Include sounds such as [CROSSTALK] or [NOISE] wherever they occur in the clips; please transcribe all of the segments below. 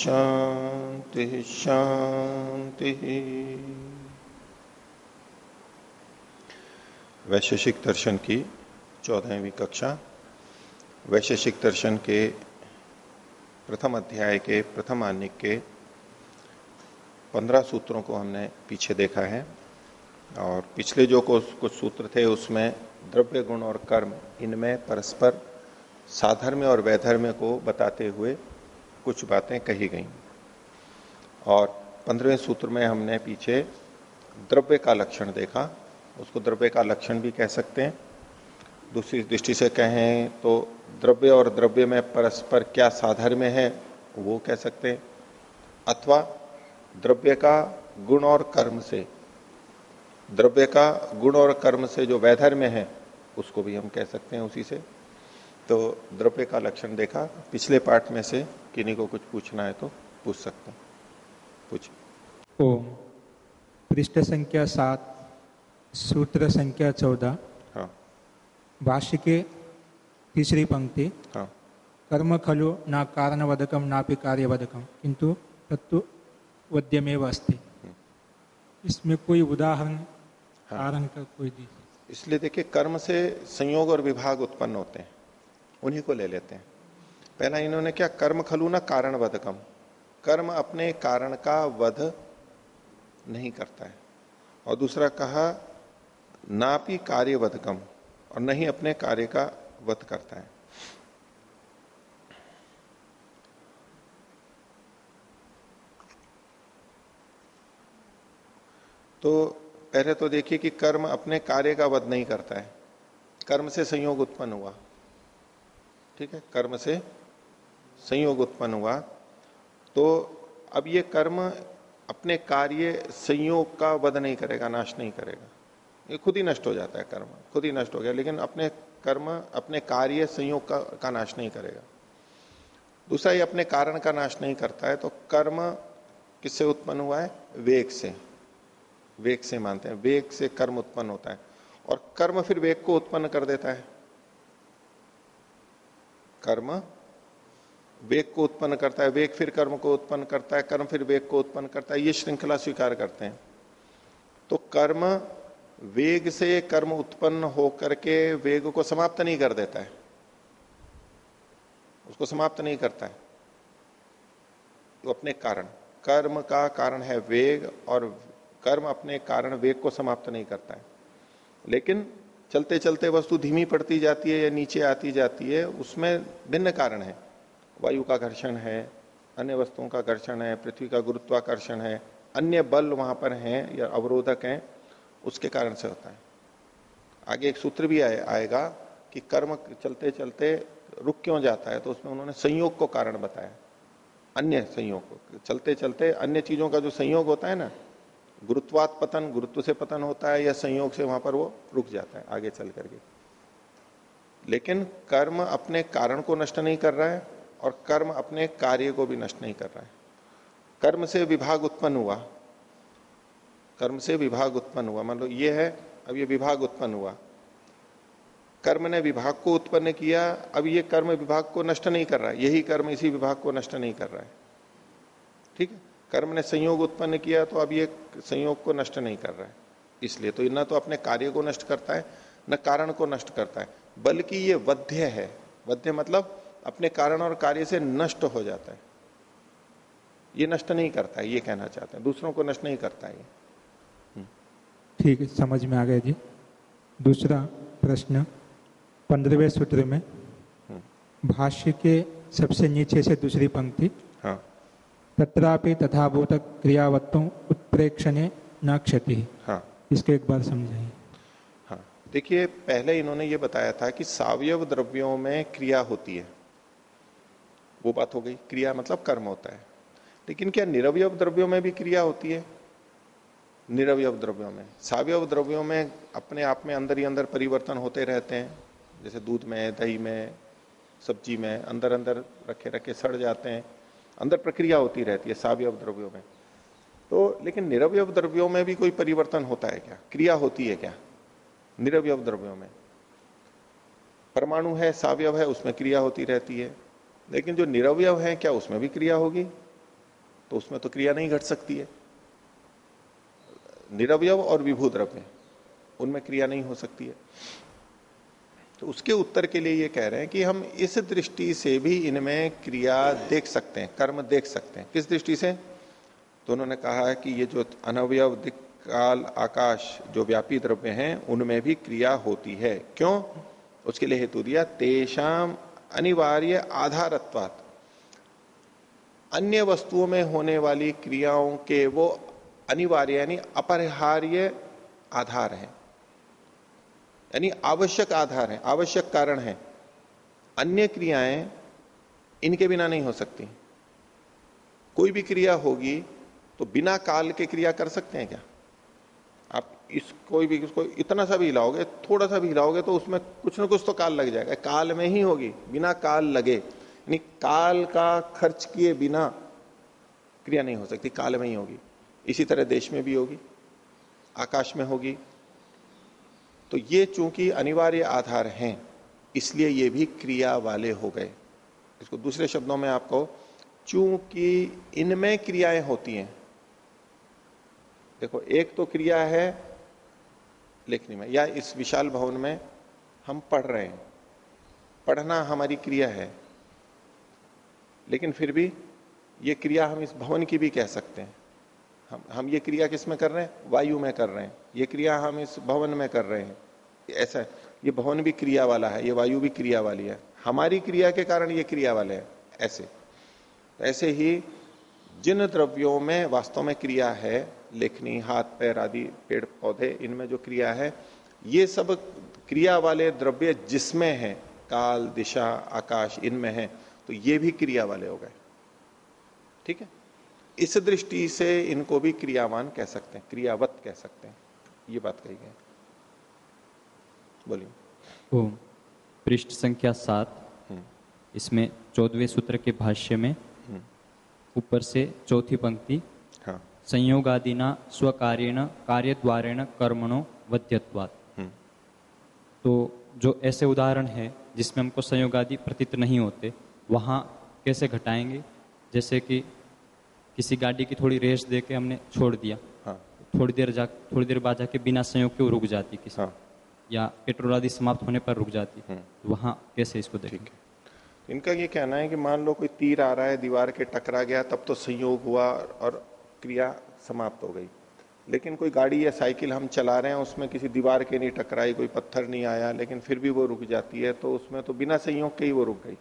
शांति शांति। वैशेषिक दर्शन की चौदहवीं कक्षा। वैशेषिक दर्शन के प्रथम अध्याय के, प्रथम आनिक के पंद्रह सूत्रों को हमने पीछे देखा है और पिछले जो कुछ सूत्र थे उसमें द्रव्य गुण और कर्म, इनमें परस्पर साधर्म्य और वैधर्म्य को बताते हुए कुछ बातें कही गई। और पंद्रहवें सूत्र में हमने पीछे द्रव्य का लक्षण देखा। उसको द्रव्य का लक्षण भी कह सकते हैं। दूसरी दृष्टि से कहें तो द्रव्य और द्रव्य में परस्पर क्या साधर्म्य है, वो कह सकते हैं। अथवा द्रव्य का गुण और कर्म से, द्रव्य का गुण और कर्म से जो वैधर्म्य है, उसको भी हम कह सकते हैं उसी से। तो द्रव्य का लक्षण देखा पिछले पार्ट में से। किन्हीं को कुछ पूछना है तो पूछ सकते हैं पूछ ओम पृष्ठ संख्या सात सूत्र संख्या चौदह हाँ। भाष्य के तीसरी पंक्ति हाँ। कर्म खलु ना कारणवधकम ना भी कार्यवधकम किंतु तत्व वद्यमेव अस्ति हम्म। इसमें कोई उदाहरण हाँ। कारण का कोई दी इसलिए देखिए कर्म से संयोग और विभाग उत्पन्न होते हैं उन्हीं को ले लेते हैं पहला इन्होंने क्या, कर्म खलु ना कारण वधकम कर्म अपने कारण का वध नहीं करता है। और दूसरा कहा, नापी कार्य वधकम और नहीं अपने कार्य का वध करता है। तो पहले तो देखिए कि कर्म अपने कार्य का वध नहीं करता है। कर्म से संयोग उत्पन्न हुआ। ठीक है? कर्म से संयोग उत्पन्न हुआ तो अब ये कर्म अपने कार्य संयोग का वध नहीं करेगा नाश नहीं करेगा। ये खुद ही नष्ट हो जाता है कर्म खुद ही नष्ट हो गया लेकिन अपने कर्म अपने कार्य संयोग का, का नाश नहीं करेगा। दूसरा ये अपने कारण का नाश नहीं करता है तो कर्म किससे उत्पन्न हुआ है? वेग से। वेग से मानते हैं वेग से कर्म उत्पन्न होता है और कर्म फिर वेग को उत्पन्न कर देता है। कर्म वेग को उत्पन्न करता है, वेग फिर कर्म को उत्पन्न करता है, कर्म फिर वेग को उत्पन्न करता है, ये श्रृंखला स्वीकार करते हैं। तो कर्म वेग से कर्म उत्पन्न होकर के वेग को समाप्त नहीं कर देता है। उसको समाप्त नहीं करता है। तो अपने कारण, कर्म का कारण है वेग और कर्म अपने कारण वेग को समाप्त नहीं करता है। लेकिन चलते चलते वस्तु धीमी पड़ती जाती है या नीचे आती जाती है, उसमें भिन्न कारण है। वायु का घर्षण है अन्य वस्तुओं का घर्षण है पृथ्वी का गुरुत्वाकर्षण है अन्य बल वहाँ पर हैं या अवरोधक हैं उसके कारण से होता है। आगे एक सूत्र भी आए, आएगा कि कर्म चलते चलते रुक क्यों जाता है तो उसमें उन्होंने संयोग को कारण बताया। अन्य संयोग को चलते चलते अन्य चीज़ों का जो संयोग होता है ना गुरुत्वात पतन गुरुत्व से पतन होता है या संयोग से वहाँ पर वो रुक जाता है आगे चल करके। लेकिन कर्म अपने कारण को नष्ट नहीं कर रहा है और कर्म अपने कार्य को भी नष्ट नहीं कर रहा है। कर्म से विभाग उत्पन्न हुआ। कर्म से विभाग उत्पन्न हुआ। मान लो ये है, अब ये विभाग उत्पन्न हुआ। कर्म ने विभाग को उत्पन्न किया, अब ये कर्म विभाग को नष्ट नहीं कर रहा है। यही कर्म इसी विभाग को नष्ट नहीं कर रहा है। ठीक है? कर्म ने संयोग उत्पन्न किया तो अब ये संयोग को नष्ट नहीं कर रहा है। इसलिए तो न तो अपने कार्य को नष्ट करता है, न कारण को नष्ट करता है। बल्कि ये वध्य है। वध्य मतलब अपने कारण और कार्य से नष्ट हो जाता है। ये नष्ट नहीं करता है ये कहना चाहते हैं। दूसरों को नष्ट नहीं करता है ठीक है समझ में आ गया जी। दूसरा प्रश्न पंद्रहवें सूत्र में भाष्य के सबसे नीचे से दूसरी पंक्ति हाँ। तथापि तथाभूत क्रियावत्तों उत्प्रेक्षणे न क्षति। हाँ। इसके एक बार समझाइए। हाँ। देखिए पहले इन्होंने ये बताया था कि सावयव द्रव्यों में क्रिया होती है। वो बात हो गई। क्रिया मतलब कर्म होता है। लेकिन क्या निरवय द्रव्यों में भी क्रिया होती है? निरवय द्रव्यों में। सावयव द्रव्यों में अपने आप में अंदर ही अंदर परिवर्तन होते रहते हैं। जैसे दूध में, दही में, सब्ज़ी में अंदर अंदर रखे रखे सड़ जाते हैं। अंदर प्रक्रिया होती रहती है सावयव द्रव्यों में। तो लेकिन निरवय द्रव्यों में भी कोई परिवर्तन होता है क्या? क्रिया होती है क्या? निरवयव द्रव्यों में। परमाणु है सावयव है, उसमें क्रिया होती रहती है। लेकिन जो निरवयव है, क्या उसमें भी क्रिया होगी? तो उसमें तो क्रिया नहीं घट सकती है। निरवयव और विभू द्रव्य उनमें क्रिया नहीं हो सकती है। तो उसके उत्तर के लिए ये कह रहे हैं कि हम इस दृष्टि से भी इनमें क्रिया देख सकते हैं, कर्म देख सकते हैं। किस दृष्टि से? तो उन्होंने कहा कि ये जो अनवयव काल आकाश जो व्यापी द्रव्य हैं, उनमें भी क्रिया होती है। क्यों? उसके लिए हेतु दिया तेषाम अनिवार्य आधारत्वात। अन्य वस्तुओं में होने वाली क्रियाओं के वो अनिवार्य यानी अपरिहार्य आधार है। यानी आवश्यक आधार है, आवश्यक कारण है। अन्य क्रियाएँ इनके बिना नहीं हो सकती। कोई भी क्रिया होगी तो बिना काल के क्रिया कर सकते हैं क्या? इस कोई भी, इसको इतना सा भी हिलाओगे, थोड़ा सा भी हिलाओगे तो उसमें कुछ ना कुछ तो काल लग जाएगा। काल में ही होगी, बिना काल लगे। यानी काल का खर्च किए बिना क्रिया नहीं हो सकती, काल में ही होगी। इसी तरह देश में भी होगी, आकाश में होगी। तो ये चूँकि अनिवार्य आधार हैं, इसलिए ये भी क्रिया वाले हो गए। इसको दूसरे शब्दों में आपको चूँकि इनमें क्रियाएँ होती हैं। देखो, एक तो क्रिया है लेखनी में, या इस विशाल भवन में हम पढ़ रहे हैं। पढ़ना हमारी क्रिया है। लेकिन फिर भी ये क्रिया हम इस भवन की भी कह सकते हैं। हम हम ये क्रिया किसमें कर रहे हैं? वायु में कर रहे हैं। ये क्रिया हम इस भवन में कर रहे हैं। ऐसा, ये भवन भी क्रिया वाला है, ये वायु भी क्रिया वाली है। हमारी क्रिया के कारण ये क्रिया वाले हैं, ऐसे। ऐसे ही जिन द्रव्यों में वास्तव में क्रिया है लेखनी हाथ पैर आदि पेड़ पौधे इनमें जो क्रिया है ये सब क्रिया वाले द्रव्य जिसमें है काल दिशा आकाश इनमें है तो ये भी क्रिया वाले हो गए। ठीक है? इस दृष्टि से इनको भी क्रियावान कह सकते हैं क्रियावत कह सकते हैं। ये बात कही गई। बोलिए। पृष्ठ संख्या सात। हम्म। इसमें चौदवे सूत्र के भाष्य में हम्म। ऊपर से चौथी पंक्ति संयोगादिना स्वकार्यण कार्य द्वारेण कर्मणो वध्यत्वात हम्म। तो जो ऐसे उदाहरण है जिसमें हमको संयोग आदि प्रतीत नहीं होते वहाँ कैसे घटाएँगे जैसे कि किसी गाड़ी की थोड़ी रेस दे के हमने छोड़ दिया हाँ। थोड़ी देर जा थोड़ी देर बाद जाके बिना संयोग के रुक जाती किसी हाँ। या पेट्रोल आदि समाप्त होने पर रुक जाती हम्म। वहाँ कैसे इसको देखेंगे इनका ये कहना है कि मान लो कोई तीर आ रहा है दीवार के टकरा गया तब तो संयोग हुआ और क्रिया समाप्त हो गई। लेकिन कोई गाड़ी या साइकिल हम चला रहे हैं, उसमें किसी दीवार के नहीं टकराई, कोई पत्थर नहीं आया, लेकिन फिर भी वो रुक जाती है तो उसमें तो बिना संयोग के ही वो रुक गई।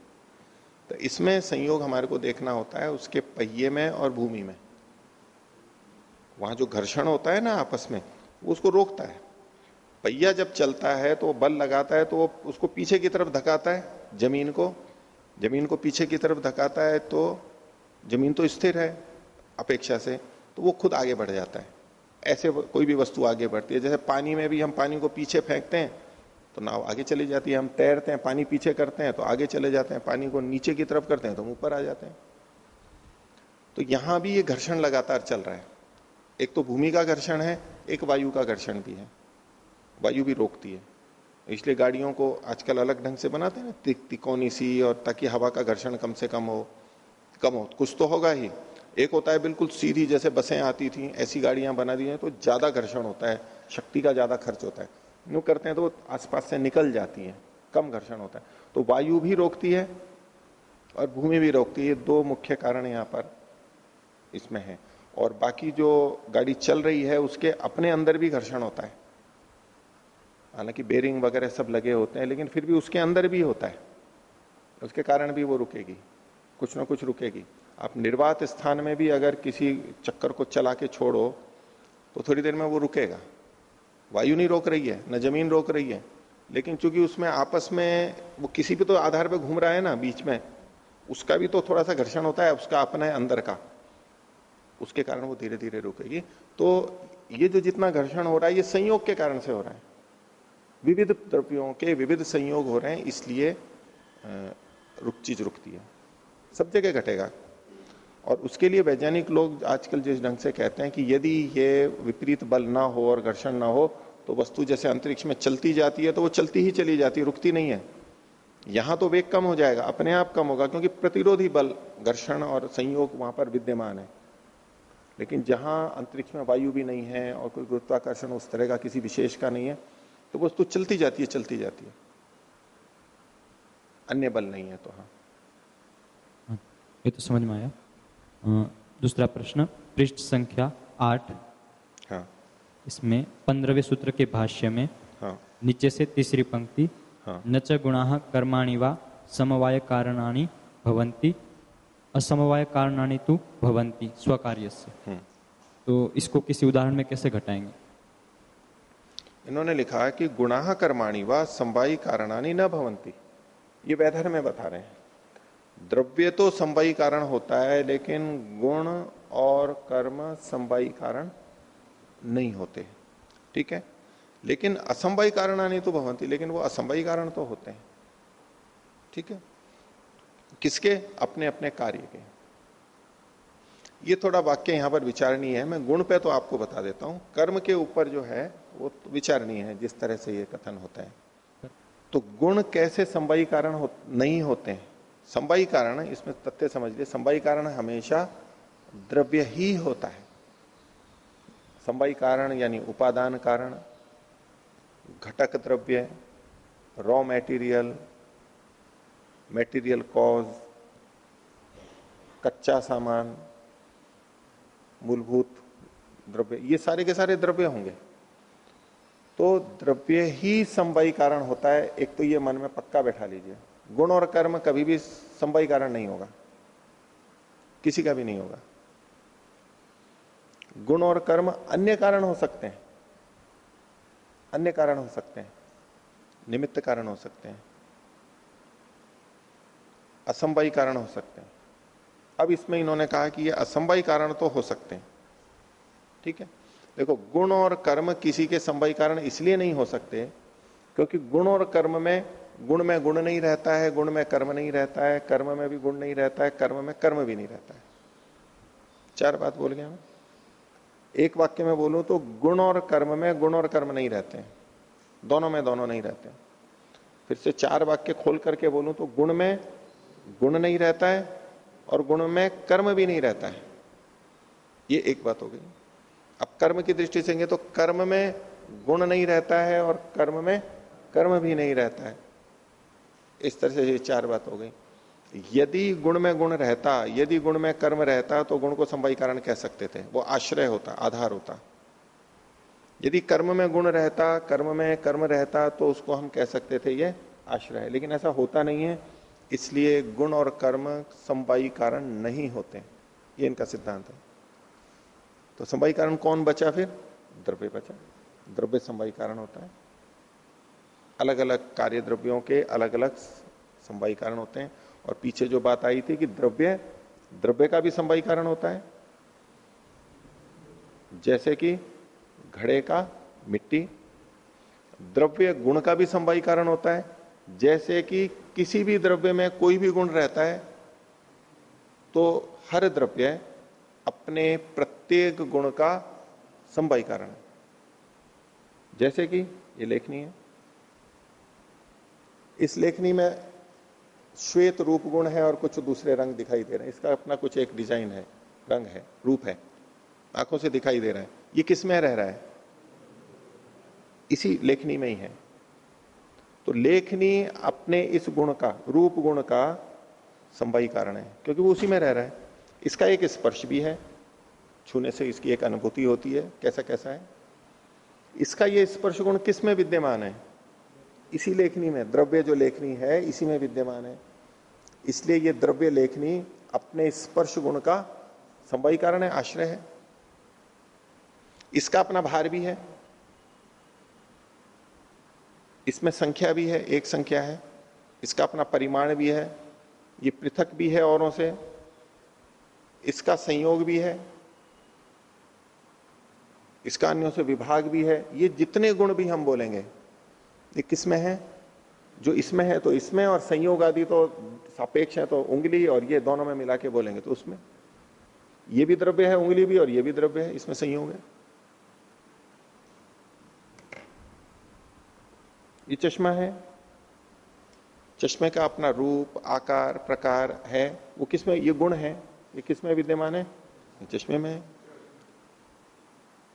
तो इसमें संयोग हमारे को देखना होता है उसके पहिए में और भूमि में। वहाँ जो घर्षण होता है ना आपस में, वो उसको रोकता है। पहिया जब चलता है तो बल लगाता है तो वो उसको पीछे की तरफ़ धकाता है ज़मीन को। ज़मीन को पीछे की तरफ़ धकाता है तो ज़मीन तो स्थिर है। अपेक्षा से तो वो खुद आगे बढ़ जाता है। ऐसे कोई भी वस्तु आगे बढ़ती है। जैसे पानी में भी हम पानी को पीछे फेंकते हैं तो नाव आगे चली जाती है। हम तैरते हैं, पानी पीछे करते हैं तो आगे चले जाते हैं। पानी को नीचे की तरफ़ करते हैं तो हम ऊपर आ जाते हैं। तो यहाँ भी ये घर्षण लगातार चल रहा है। एक तो भूमि का घर्षण है, एक वायु का घर्षण भी है। वायु भी रोकती है। इसलिए गाड़ियों को आजकल अलग ढंग से बनाते हैं ना तिकोनी सी और ताकि हवा का घर्षण कम से कम हो। कम हो, कुछ तो होगा ही। एक होता है बिल्कुल सीधी, जैसे बसें आती थी, ऐसी गाड़ियाँ बना दी हैं तो ज़्यादा घर्षण होता है, शक्ति का ज़्यादा खर्च होता है। यूँ करते हैं तो आसपास से निकल जाती हैं, कम घर्षण होता है। तो वायु भी रोकती है और भूमि भी रोकती है दो मुख्य कारण यहाँ पर इसमें है। और बाकी जो गाड़ी चल रही है, उसके अपने अंदर भी घर्षण होता है। हालाँकि बेरिंग वगैरह सब लगे होते हैं, लेकिन फिर भी उसके अंदर भी होता है। उसके कारण भी वो रुकेगी, कुछ ना कुछ रुकेगी। आप निर्वात स्थान में भी अगर किसी चक्कर को चला के छोड़ो तो थोड़ी देर में वो रुकेगा। वायु नहीं रोक रही है, न ज़मीन रोक रही है, लेकिन चूँकि उसमें आपस में वो किसी भी तो आधार पे घूम रहा है ना बीच में, उसका भी तो थोड़ा सा घर्षण होता है, उसका अपना है अंदर का। उसके कारण वो धीरे धीरे रुकेगी। तो ये जो जितना घर्षण हो रहा है, ये संयोग के कारण से हो रहा है। विविध द्रव्यों के विविध संयोग हो रहे हैं, इसलिए रुक चीज़ रुकती है। सब जगह घटेगा। और उसके लिए वैज्ञानिक लोग आजकल जिस ढंग से कहते हैं कि यदि ये विपरीत बल ना हो और घर्षण ना हो तो वस्तु जैसे अंतरिक्ष में चलती जाती है तो वो चलती ही चली जाती है, रुकती नहीं है। यहाँ तो वेग कम हो जाएगा, अपने आप कम होगा, क्योंकि प्रतिरोधी बल, घर्षण और संयोग वहाँ पर विद्यमान है। लेकिन जहाँ अंतरिक्ष में वायु भी नहीं है और कोई गुरुत्वाकर्षण उस तरह का किसी विशेष का नहीं है तो वस्तु चलती जाती है, चलती जाती है। अन्य बल नहीं है तो हाँ। ये तो समझ में आया। दूसरा प्रश्न पृष्ठ संख्या आठ। हाँ। इसमें पंद्रहवें सूत्र के भाष्य में हाँ। नीचे से तीसरी पंक्ति हाँ। न च गुणा कर्माणि व समवाय कारणानि भवंती असमवाय कारणानि तो भवंती स्वकार्य से हम्म। तो इसको किसी उदाहरण में कैसे घटाएँगे? इन्होंने लिखा है कि गुणाह कर्माणी व संवाई कारणानी न भवंती ये वैधर में बता रहे हैं। द्रव्य तो संवाई कारण होता है लेकिन गुण और कर्म संवाई कारण नहीं होते। ठीक है? लेकिन असंवाई कारण नहीं तो भवंती लेकिन वो असंवाई कारण तो होते हैं। ठीक है? किसके? अपने अपने कार्य के। ये थोड़ा वाक्य यहाँ पर विचारणीय है। मैं गुण पे तो आपको बता देता हूँ। कर्म के ऊपर जो है वो तो विचारणीय है जिस तरह से ये कथन होता है। तो गुण कैसे संवाई कारण हो, नहीं होते हैं? संवाई कारण इसमें तथ्य समझ लिए। संवाई कारण हमेशा द्रव्य ही होता है। संवाई कारण यानी उपादान कारण, घटक द्रव्य रॉ मटेरियल मटेरियल कॉज कच्चा सामान, मूलभूत द्रव्य, ये सारे के सारे द्रव्य होंगे। तो द्रव्य ही संवाई कारण होता है। एक तो ये मन में पक्का बैठा लीजिए। गुण और कर्म कभी भी संवाई कारण नहीं होगा। किसी का भी नहीं होगा। गुण और कर्म अन्य कारण हो सकते हैं। अन्य कारण हो सकते हैं। निमित्त कारण हो सकते हैं। असंभवी कारण हो सकते हैं। अब इसमें इन्होंने कहा कि ये असंभवी कारण तो हो सकते हैं। ठीक है? देखो, गुण और कर्म किसी के संभवी कारण इसलिए नहीं हो सकते क्योंकि गुण और कर्म में गुण में गुण नहीं रहता है, गुण में कर्म नहीं रहता है, कर्म में भी गुण नहीं रहता है, कर्म में कर्म भी नहीं रहता है। चार बात बोल गया मैं। एक वाक्य में बोलूँ तो गुण और कर्म में गुण और कर्म नहीं रहते हैं। दोनों में दोनों नहीं रहते फिर से चार वाक्य खोल करके बोलूँ तो गुण में गुण नहीं रहता है और गुण में कर्म भी नहीं रहता है। ये एक बात हो गई। अब कर्म की दृष्टि से तो कर्म में गुण नहीं रहता है और कर्म में कर्म भी नहीं रहता है। इस तरह से ये चार बात हो गई। यदि गुण में गुण रहता, यदि गुण में कर्म रहता तो गुण को संवाई कारण कह सकते थे। वो आश्रय होता, आधार होता। यदि कर्म में गुण रहता, कर्म में कर्म रहता तो उसको हम कह सकते थे ये आश्रय। है लेकिन ऐसा होता नहीं है। इसलिए गुण और कर्म संवाई कारण नहीं होते। ये इनका सिद्धांत है। तो संवाई कारण कौन बचा फिर? द्रव्य बचा। द्रव्य संवाई कारण होता है। अलग अलग कार्य द्रव्यों के अलग अलग संवाई कारण होते हैं। और पीछे जो बात आई थी कि द्रव्य द्रव्य का भी संवाई कारण होता है। जैसे कि घड़े का मिट्टी, द्रव्य गुण का भी संवाई कारण होता है। जैसे कि किसी भी द्रव्य में कोई भी गुण रहता है तो हर द्रव्य अपने प्रत्येक गुण का संवाई कारण है। जैसे कि, ये लेखनी है। इस लेखनी में श्वेत रूप गुण है और कुछ दूसरे रंग दिखाई दे रहे हैं। इसका अपना कुछ एक डिज़ाइन है, रंग है, रूप है। आँखों से दिखाई दे रहा है। ये किसमें रह रहा है? इसी लेखनी में ही है। तो लेखनी अपने इस गुण का, रूप गुण का संवाई कारण है, क्योंकि वो उसी में रह रहा है। इसका एक स्पर्श भी है। छूने से इसकी एक अनुभूति होती है कैसा कैसा है। इसका ये स्पर्श गुण किसमें विद्यमान है? इसी लेखनी में, द्रव्य जो लेखनी है, इसी में विद्यमान है। इसलिए ये द्रव्य लेखनी अपने स्पर्श गुण का संवाई कारण है, आश्रय है। इसका अपना भार भी है। इसमें संख्या भी है, एक संख्या है। इसका अपना परिमाण भी है। ये पृथक भी है औरों से। इसका संयोग भी है। इसका अन्यों से विभाग भी है। ये जितने गुण भी हम बोलेंगे ये किसमें है? जो इसमें है तो इसमें और संयोग आदि तो सापेक्ष है तो उंगली और ये दोनों में मिला के बोलेंगे तो उसमें। ये भी द्रव्य है उंगली भी और ये भी द्रव्य है, इसमें संयोग है। ये चश्मा है। चश्मे का अपना रूप, आकार, प्रकार है। वो किसमें ये गुण है। ये किसमें विद्यमान है? चश्मे में है।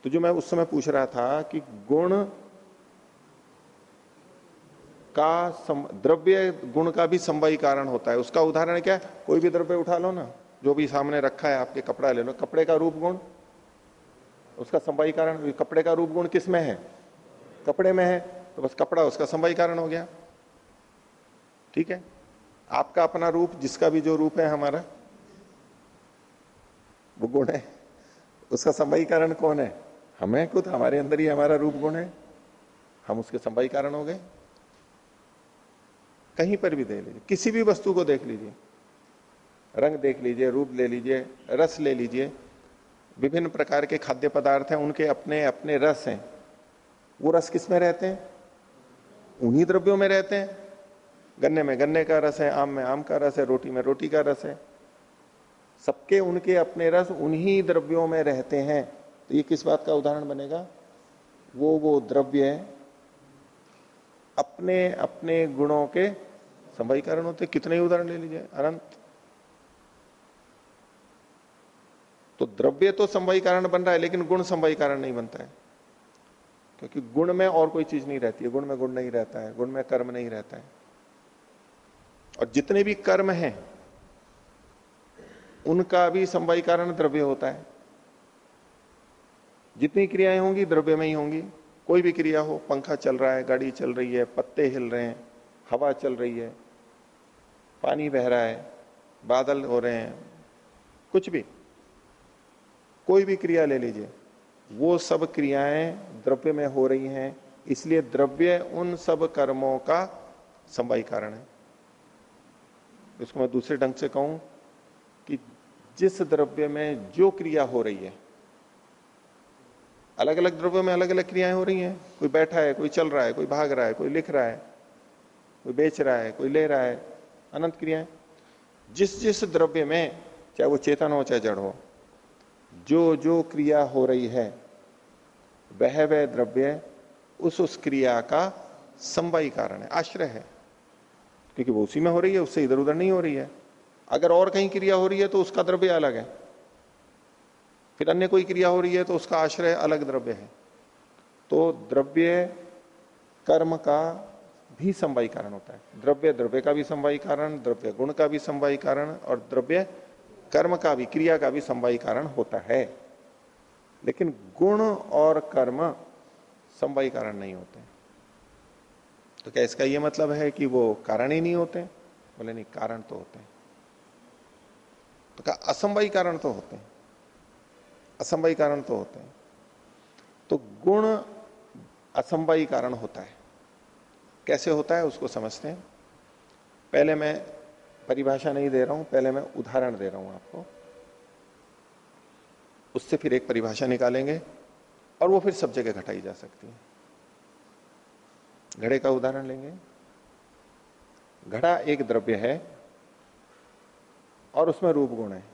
तो जो मैं उस समय पूछ रहा था कि गुण का सम, द्रव्य गुण का भी संवाई कारण होता है। उसका उदाहरण क्या है? कोई भी द्रव्य उठा लो ना जो भी सामने रखा है आपके कपड़ा ले लो। कपड़े का रूप गुण? उसका संवाई कारण कपड़े का रूप गुण किसमें है? कपड़े में है तो बस कपड़ा उसका संवाई कारण हो गया। ठीक है? आपका अपना रूप जिसका भी जो रूप है हमारा वो गुण है। उसका संवाई कारण कौन है? हमें खुद हमारे अंदर ही हमारा रूप गुण है। हम उसके संवाई कारण हो गए। कहीं पर भी देख लीजिए, किसी भी वस्तु को देख लीजिए। रंग देख लीजिए, रूप ले लीजिए, रस ले लीजिए। विभिन्न प्रकार के खाद्य पदार्थ हैं, उनके अपने अपने रस हैं। वो रस किसमें रहते हैं? उन्हीं द्रव्यों में रहते हैं। गन्ने में गन्ने का रस है, आम में आम का रस है, रोटी में रोटी का रस है। सबके उनके अपने रस उन्हीं द्रव्यों में रहते हैं। तो ये किस बात का उदाहरण बनेगा? वो वो द्रव्य अपने अपने गुणों के संभवी कारण होते, कितने उदाहरण ले लीजिए, अनंत। तो द्रव्य तो संभवी कारण बन रहा है, लेकिन गुण संभवी कारण नहीं बनता है। क्योंकि गुण में और कोई चीज़ नहीं रहती है, गुण में गुण नहीं रहता है, गुण में कर्म नहीं रहता है। और जितने भी कर्म हैं, उनका भी संभवी कारण द्रव्य होता है। जितनी क्रियाएँ होंगी, द्रव्य में ही होंगी। कोई भी क्रिया हो, पंखा चल रहा है, गाड़ी चल रही है, पत्ते हिल रहे हैं, हवा चल रही है, पानी बह रहा है, बादल हो रहे हैं, कुछ भी, कोई भी क्रिया ले लीजिए। वो सब क्रियाएँ द्रव्य में हो रही हैं, इसलिए द्रव्य उन सब कर्मों का संवाई कारण है। इसको मैं दूसरे ढंग से कहूँ कि जिस द्रव्य में जो क्रिया हो रही है अलग अलग द्रव्यों में अलग अलग क्रियाएँ हो रही हैं। कोई बैठा है, कोई चल रहा है, कोई भाग रहा है, कोई लिख रहा है, कोई बेच रहा है, कोई ले रहा है। अनंत क्रियाएँ। जिस जिस द्रव्य में, चाहे वो चेतन हो, चाहे जड़ हो जो जो क्रिया हो रही है वह वह द्रव्य उस उस क्रिया का संवाई कारण है, आश्रय है। क्योंकि वो उसी में हो रही है, उससे इधर उधर नहीं हो रही है। अगर और कहीं क्रिया हो रही है तो उसका द्रव्य अलग है। फिर अन्य कोई क्रिया हो रही है तो उसका आश्रय अलग द्रव्य है। तो द्रव्य कर्म का भी संवाई कारण होता है। द्रव्य द्रव्य का भी संवाई कारण, द्रव्य गुण का भी संवाई कारण और द्रव्य कर्म का भी, क्रिया का भी संवाई कारण होता है। लेकिन गुण और कर्म संवाई कारण नहीं होते तो क्या इसका यह मतलब है कि वो कारण ही नहीं होते? बोले नहीं, कारण तो होते हैं। तो क्या असंभवी कारण तो होते हैं? असंभवी कारण तो होते हैं। तो गुण असंभवी कारण होता है। कैसे होता है उसको समझते हैं। पहले मैं परिभाषा नहीं दे रहा हूँ, पहले मैं उदाहरण दे रहा हूँ आपको। उससे फिर एक परिभाषा निकालेंगे और वो फिर सब जगह घटाई जा सकती है। घड़े का उदाहरण लेंगे। घड़ा एक द्रव्य है और उसमें रूप गुण है।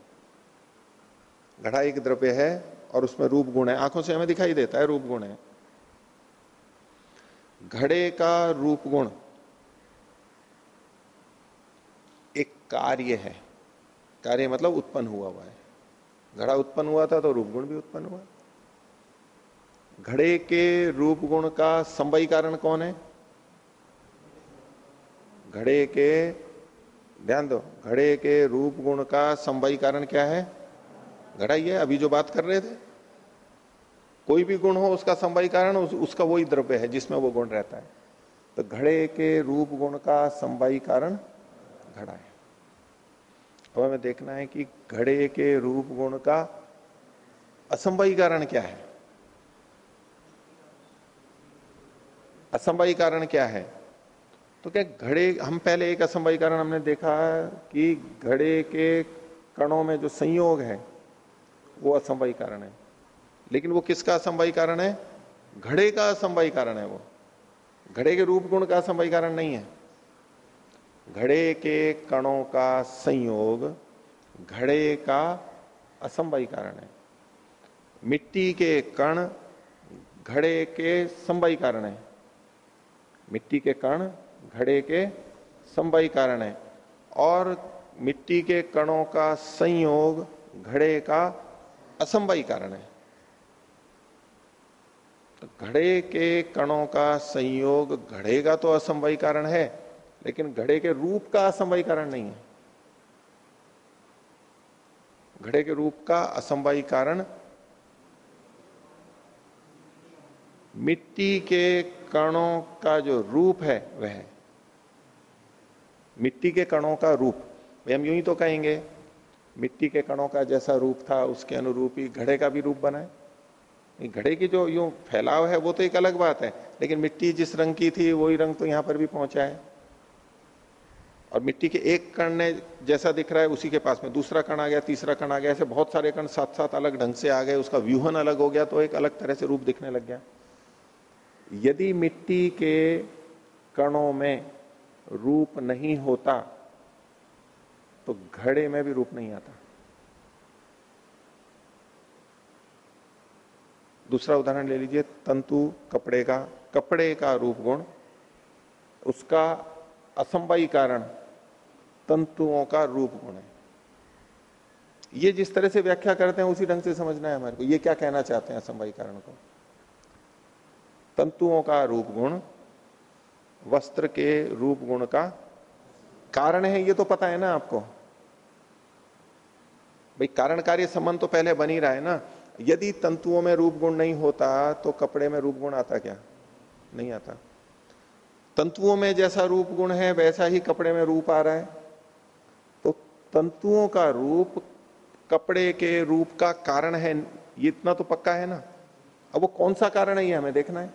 घड़ा एक द्रव्य है और उसमें रूप गुण है। आँखों से हमें दिखाई देता है रूप गुण है। घड़े का रूप गुण एक कार्य है। कार्य मतलब उत्पन्न हुआ हुआ है। घड़ा उत्पन्न हुआ था तो रूप गुण भी उत्पन्न हुआ। घड़े के रूप गुण का संवय कारण कौन है? घड़े के, ध्यान दो, घड़े के रूप गुण का संवय कारण क्या है? घड़ा ही अभी जो बात कर रहे थे। कोई भी गुण हो उसका संवय कारण उस, उसका वही द्रव्य है जिसमें वो गुण रहता है। तो घड़े के रूप गुण का संवाई कारण घड़ा है। अब हमें देखना है कि घड़े के रूप गुण का असंभवी कारण क्या है? असंभवी कारण क्या है? तो क्या घड़े हम पहले एक असंभवी कारण हमने देखा कि घड़े के कणों में जो संयोग है वो असंभवी कारण है। लेकिन वो किसका असंभवी कारण है? घड़े का असंभवी कारण है वो। घड़े के रूप गुण का असंभवी कारण नहीं है। घड़े के कणों का संयोग घड़े का असंभवी कारण है। मिट्टी के कण घड़े के संभवी कारण है। मिट्टी के कण घड़े के संभवी कारण है। और मिट्टी के कणों का संयोग घड़े का असंभवी कारण है। तो घड़े के कणों का संयोग घड़े का तो असंभवी कारण है, लेकिन घड़े के रूप का असंभवी कारण नहीं है। घड़े के रूप का असंभवी कारण मिट्टी के कणों का जो रूप है, वह मिट्टी के कणों का रूप। हम यूँ ही तो कहेंगे। मिट्टी के कणों का जैसा रूप था, उसके अनुरूप ही घड़े का भी रूप बनाए। घड़े की जो यूँ फैलाव है, वो तो एक अलग बात है, लेकिन मिट्टी जिस रंग की थी, वही रंग तो यहाँ पर भी पहुँचा है। और मिट्टी के एक कण ने जैसा दिख रहा है, उसी के पास में दूसरा कण आ गया, तीसरा कण आ गया, ऐसे बहुत सारे कण साथ साथ अलग ढंग से आ गए, उसका व्यूहन अलग हो गया तो एक अलग तरह से रूप दिखने लग गया। यदि मिट्टी के कणों में रूप नहीं होता तो घड़े में भी रूप नहीं आता। दूसरा उदाहरण ले लीजिए, तंतु कपड़े का कपड़े का रूप गुण, उसका असंभवी कारण तंतुओं का रूप गुण है। ये जिस तरह से व्याख्या करते हैं, उसी ढंग से समझना है हमारे को। ये क्या कहना चाहते हैं असंभवी कारण को? तंतुओं का रूप गुण, वस्त्र के रूप गुण का कारण है ये तो पता है ना आपको। भाई कारण कार्य संबंध तो पहले बन ही रहा है ना। यदि तंतुओं में रूप गुण नहीं होता तो कपड़े में रूप गुण आता क्या? नहीं आता। तंतुओं में जैसा रूप गुण है, वैसा ही कपड़े में रूप आ रहा है। तो तंतुओं का रूप, कपड़े के रूप का कारण है, ये इतना तो पक्का है ना। अब वो कौन सा कारण है, ये हमें देखना है।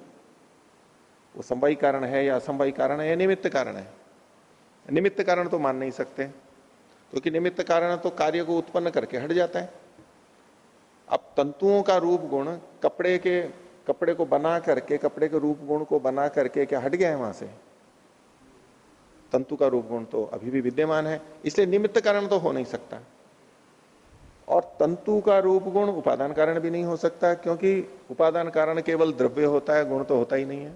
वो संवाई कारण है या असंभवी कारण है या निमित्त कारण है। निमित्त कारण तो मान नहीं सकते क्योंकि निमित्त कारण तो कार्य को उत्पन्न करके हट जाता है। अब तंतुओं का रूप गुण कपड़े के, कपड़े को बना करके, कपड़े के रूप गुण को बना करके क्या हट गया है वहाँ से? तंतु का रूप गुण तो अभी भी विद्यमान है, इसलिए निमित्त कारण तो हो नहीं सकता। और तंतु का रूप गुण उपादान कारण भी नहीं हो सकता, क्योंकि उपादान कारण केवल द्रव्य होता है, गुण तो होता ही नहीं है।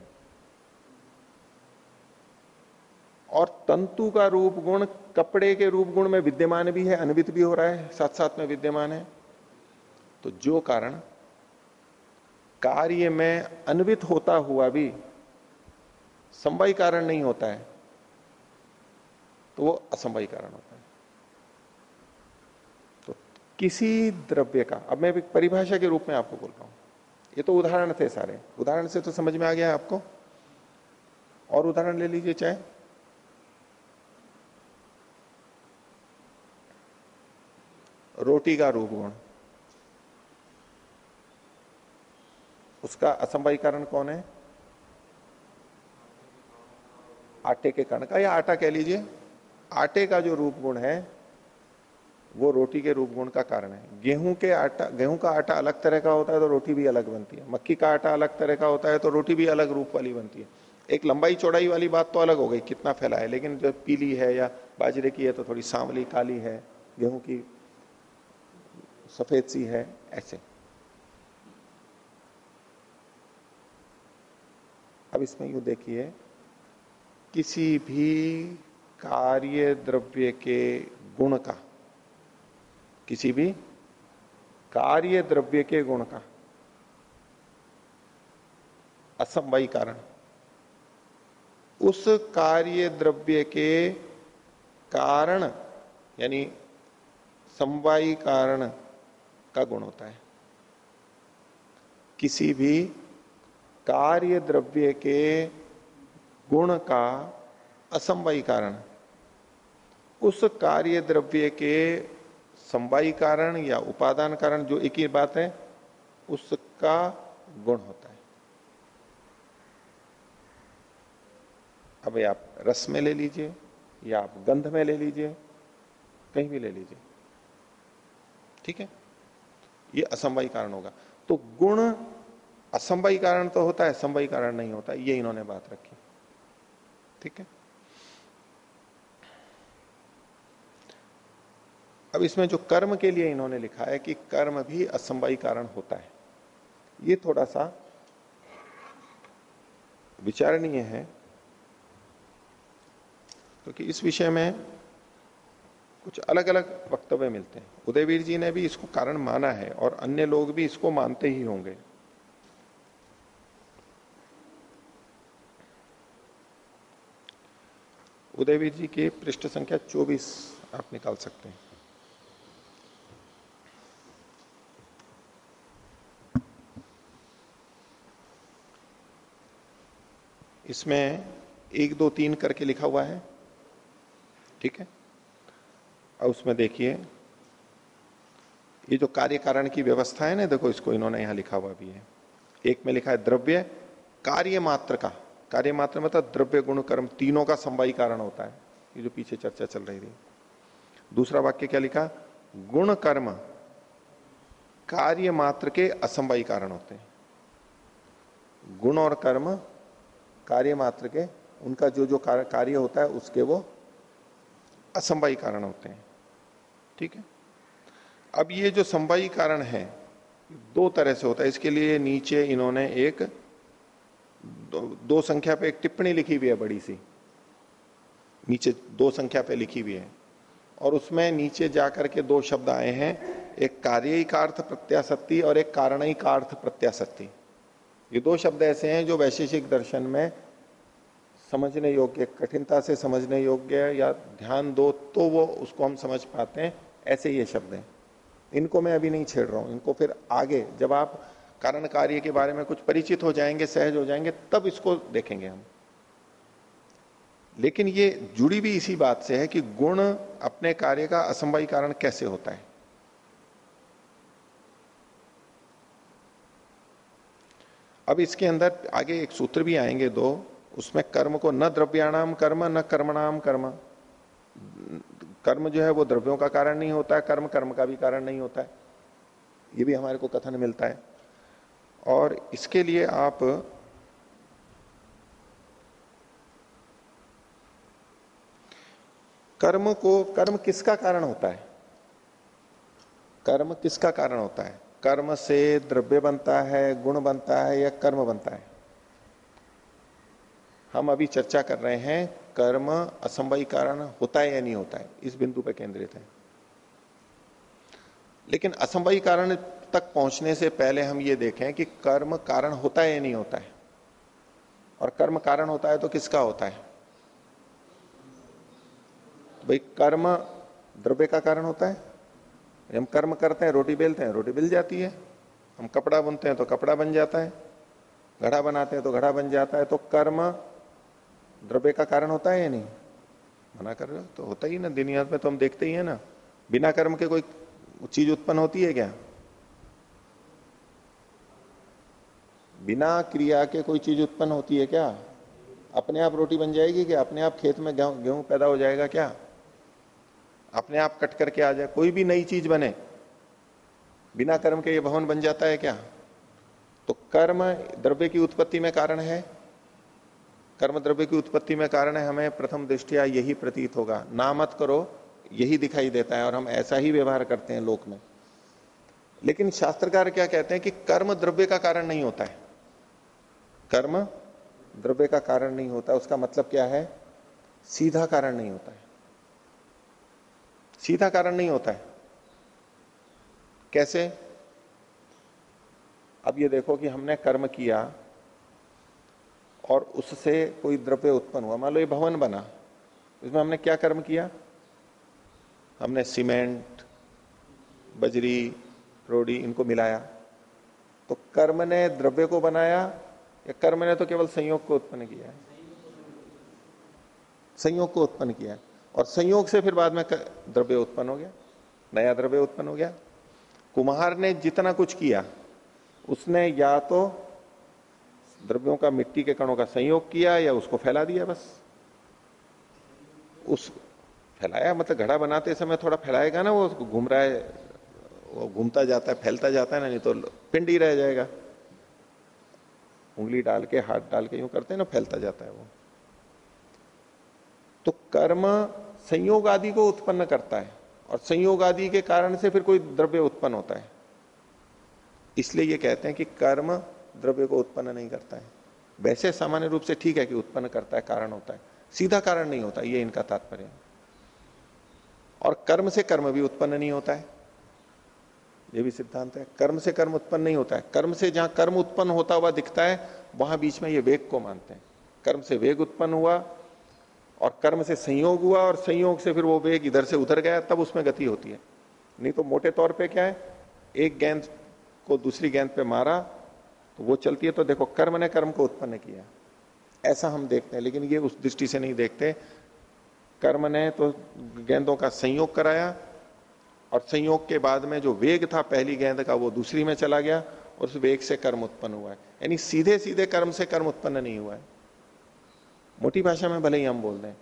और तंतु का रूप गुण, कपड़े के रूप गुण में विद्यमान भी है, अनवित भी हो रहा है साथ साथ में विद्यमान है। तो जो कारण, कार्य में अन्वित होता हुआ भी संभवी कारण नहीं होता है तो वो असंभवी कारण होता है। तो किसी द्रव्य का, अब मैं परिभाषा के रूप में आपको बोल रहा हूँ। ये तो उदाहरण थे सारे। उदाहरण से तो समझ में आ गया आपको? और उदाहरण ले लीजिए चाहे। रोटी का रूप गुण उसका असंभवी कारण कौन है? आटे के कण का, या आटा कह लीजिए। आटे का जो रूप गुण है, वो रोटी के रूप गुण का कारण है। गेहूँ के आटा, गेहूँ का आटा अलग तरह का होता है तो रोटी भी अलग बनती है। मक्की का आटा अलग तरह का होता है तो रोटी भी अलग रूप वाली बनती है। एक लंबाई चौड़ाई वाली बात तो अलग हो गई, कितना फैला है लेकिन जो पीली है या बाजरे की है तो थोड़ी सांवली, काली है, गेहूँ की सफ़ेद सी है, ऐसे। अब इसमें यू देखिए, किसी भी कार्य द्रव्य के गुण का, किसी भी कार्य द्रव्य के गुण का असंभवी कारण, उस कार्य द्रव्य के कारण, यानी समवायी कारण का गुण होता है। किसी भी कार्य द्रव्य के गुण का असंभवी कारण, उस कार्य द्रव्य के संवाई कारण या उपादान कारण जो एक ही बात है, उसका गुण होता है। अब आप रस में ले लीजिए, या आप गंध में ले लीजिए, कहीं भी ले लीजिए। ठीक है? ये असंभवी कारण होगा। तो गुण असंभवी कारण तो होता है, संभवी कारण नहीं होता, ये इन्होंने बात रखी। ठीक है? अब इसमें जो कर्म के लिए इन्होंने लिखा है कि कर्म भी असंभवी कारण होता है, ये थोड़ा सा विचारणीय है। क्योंकि तो इस विषय में कुछ अलग अलग वक्तव्य मिलते हैं। उदयवीर जी ने भी इसको कारण माना है और अन्य लोग भी इसको मानते ही होंगे। उदयवीर जी के पृष्ठ संख्या 24 आप निकाल सकते हैं। इसमें एक दो तीन करके लिखा हुआ है। ठीक है? और उसमें देखिए। ये जो कार्य कारण की व्यवस्था है ना, देखो इसको इन्होंने यहाँ लिखा हुआ भी है। एक में लिखा है द्रव्य, कार्य मात्र का। कार्य मात्र मतलब द्रव्य, गुण, कर्म तीनों का संवाई कारण होता है। ये जो पीछे चर्चा चल रही थी। दूसरा वाक्य क्या लिखा? गुण, कर्म, कार्य मात्र के असंवाई कारण होते हैं। गुण और कर्म, कार्य मात्र के, उनका जो जो कार्य होता है, उसके वो असंवाई कारण होते हैं। ठीक है? अब ये जो संवाई कारण है दो तरह से होता है। इसके लिए नीचे इन्होंने एक दो, दो संख्या पे एक टिप्पणी लिखी हुई है बड़ी सी। नीचे दो संख्या पे लिखी हुई है। और उसमें नीचे जाकर के दो शब्द आए हैं एक कार्य का अर्थ प्रत्याशक्ति और एक कारण का अर्थ प्रत्याशक्ति ये दो शब्द ऐसे हैं जो वैशेषिक दर्शन में समझने योग्य कठिनता से समझने योग्य या ध्यान दो तो वो उसको हम समझ पाते हैं। ऐसे ये शब्द हैं। इनको मैं अभी नहीं छेड़ रहा हूँ। इनको फिर आगे, जब आप कारण कार्य के बारे में कुछ परिचित हो जाएँगे, सहज हो जाएँगे, तब इसको देखेंगे हम। लेकिन ये जुड़ी भी इसी बात से है कि गुण अपने कार्य का असंभवी कारण कैसे होता है। अब इसके अंदर आगे एक सूत्र भी आएँगे दो, उसमें कर्म को न द्रव्याणाम कर्म, न कर्मणाम कर्म। कर्म जो है वो द्रव्यों का कारण नहीं होता है, कर्म कर्म का भी कारण नहीं होता है। ये भी हमारे को कथन मिलता है। और इसके लिए आप कर्म को, कर्म किसका कारण होता है? कर्म किसका कारण होता है? कर्म से द्रव्य बनता है, गुण बनता है या कर्म बनता है? हम अभी चर्चा कर रहे हैं कर्म असंभवी कारण होता है या नहीं होता है? इस बिंदु पर केंद्रित है। लेकिन असंभवी कारण तक पहुँचने से पहले हम ये देखें कि कर्म कारण होता है या नहीं होता है। और कर्म कारण होता है तो किसका होता है? भाई, कर्म द्रव्य का कारण होता है। हम कर्म करते हैं, रोटी बेलते हैं, रोटी बेल जाती है। हम कपड़ा बुनते हैं तो कपड़ा बन जाता है। घड़ा बनाते हैं तो घड़ा बन जाता है। तो कर्म द्रव्य का कारण होता है या नहीं? मना कर रहे हो? तो होता ही ना दुनिया में तो हम देखते ही है ना। बिना कर्म के कोई चीज़ उत्पन्न होती है क्या? बिना क्रिया के कोई चीज़ उत्पन्न होती है क्या? अपने आप रोटी बन जाएगी क्या? अपने आप खेत में गेहूँ पैदा हो जाएगा क्या? अपने आप कट करके आ जाए, कोई भी नई चीज़ बने। बिना कर्म के ये भवन बन जाता है क्या? तो कर्म द्रव्य की उत्पत्ति में कारण है। कर्म द्रव्य की उत्पत्ति में कारण है, हमें प्रथम दृष्टिया यही प्रतीत होगा। ना मत करो, यही दिखाई देता है और हम ऐसा ही व्यवहार करते हैं लोक में। लेकिन शास्त्रकार क्या कहते हैं कि कर्म द्रव्य का कारण नहीं होता है। कर्म द्रव्य का कारण नहीं होता, उसका मतलब क्या है? सीधा कारण नहीं होता है। सीधा कारण नहीं होता है। कैसे? अब ये देखो कि हमने कर्म किया और उससे कोई द्रव्य उत्पन्न हुआ। मान लो ये भवन बना, इसमें हमने क्या कर्म किया? हमने सीमेंट, बजरी, रोडी इनको मिलाया। तो कर्म ने द्रव्य को बनाया, या कर्म ने तो केवल संयोग को उत्पन्न किया है? संयोग को उत्पन्न किया है। और संयोग से फिर बाद में द्रव्य उत्पन्न हो गया, नया द्रव्य उत्पन्न हो गया। कुम्हार ने जितना कुछ किया, उसने या तो द्रव्यों का मिट्टी के कणों का संयोग किया या उसको फैला दिया बस? उस फैलाया मतलब घड़ा बनाते समय थोड़ा फैलाएगा ना, वो घूम रहा है, वो घूमता जाता है, फैलता जाता है ना, नहीं तो पिंड ही रह जाएगा। उंगली डाल के, हाथ डाल के यूँ करते हैं ना, फैलता जाता है वो। तो कर्म संयोग आदि को उत्पन्न करता है, और संयोग आदि के कारण से फिर कोई द्रव्य उत्पन्न होता है। इसलिए ये कहते हैं कि कर्म द्रव्य को उत्पन्न नहीं करता है। वैसे सामान्य रूप से ठीक है कि उत्पन्न करता है, कारण होता है। सीधा कारण नहीं होता, ये इनका तात्पर्य और कर्म से कर्म भी उत्पन्न नहीं होता है। ये भी सिद्धांत है। कर्म से कर्म उत्पन्न नहीं होता है। कर्म से जहाँ कर्म उत्पन्न होता हुआ दिखता है, वहाँ बीच में ये वेग को मानते हैं। कर्म से वेग उत्पन्न हुआ और कर्म से संयोग हुआ और संयोग से फिर वो वेग इधर से उधर गया, तब उसमें गति होती है। नहीं तो मोटे तौर पे क्या है? एक गेंद को दूसरी गेंद पे मारा वो चलती है तो देखो, कर्म ने कर्म को उत्पन्न किया। ऐसा हम देखते हैं, लेकिन ये उस दृष्टि से नहीं देखते। कर्म ने तो गेंदों का संयोग कराया, और संयोग के बाद में जो वेग था पहली गेंद का, वो दूसरी में चला गया, और उस वेग से कर्म उत्पन्न हुआ है। यानी सीधे सीधे कर्म से कर्म उत्पन्न नहीं हुआ है। मोटी भाषा में भले ही हम बोल दें,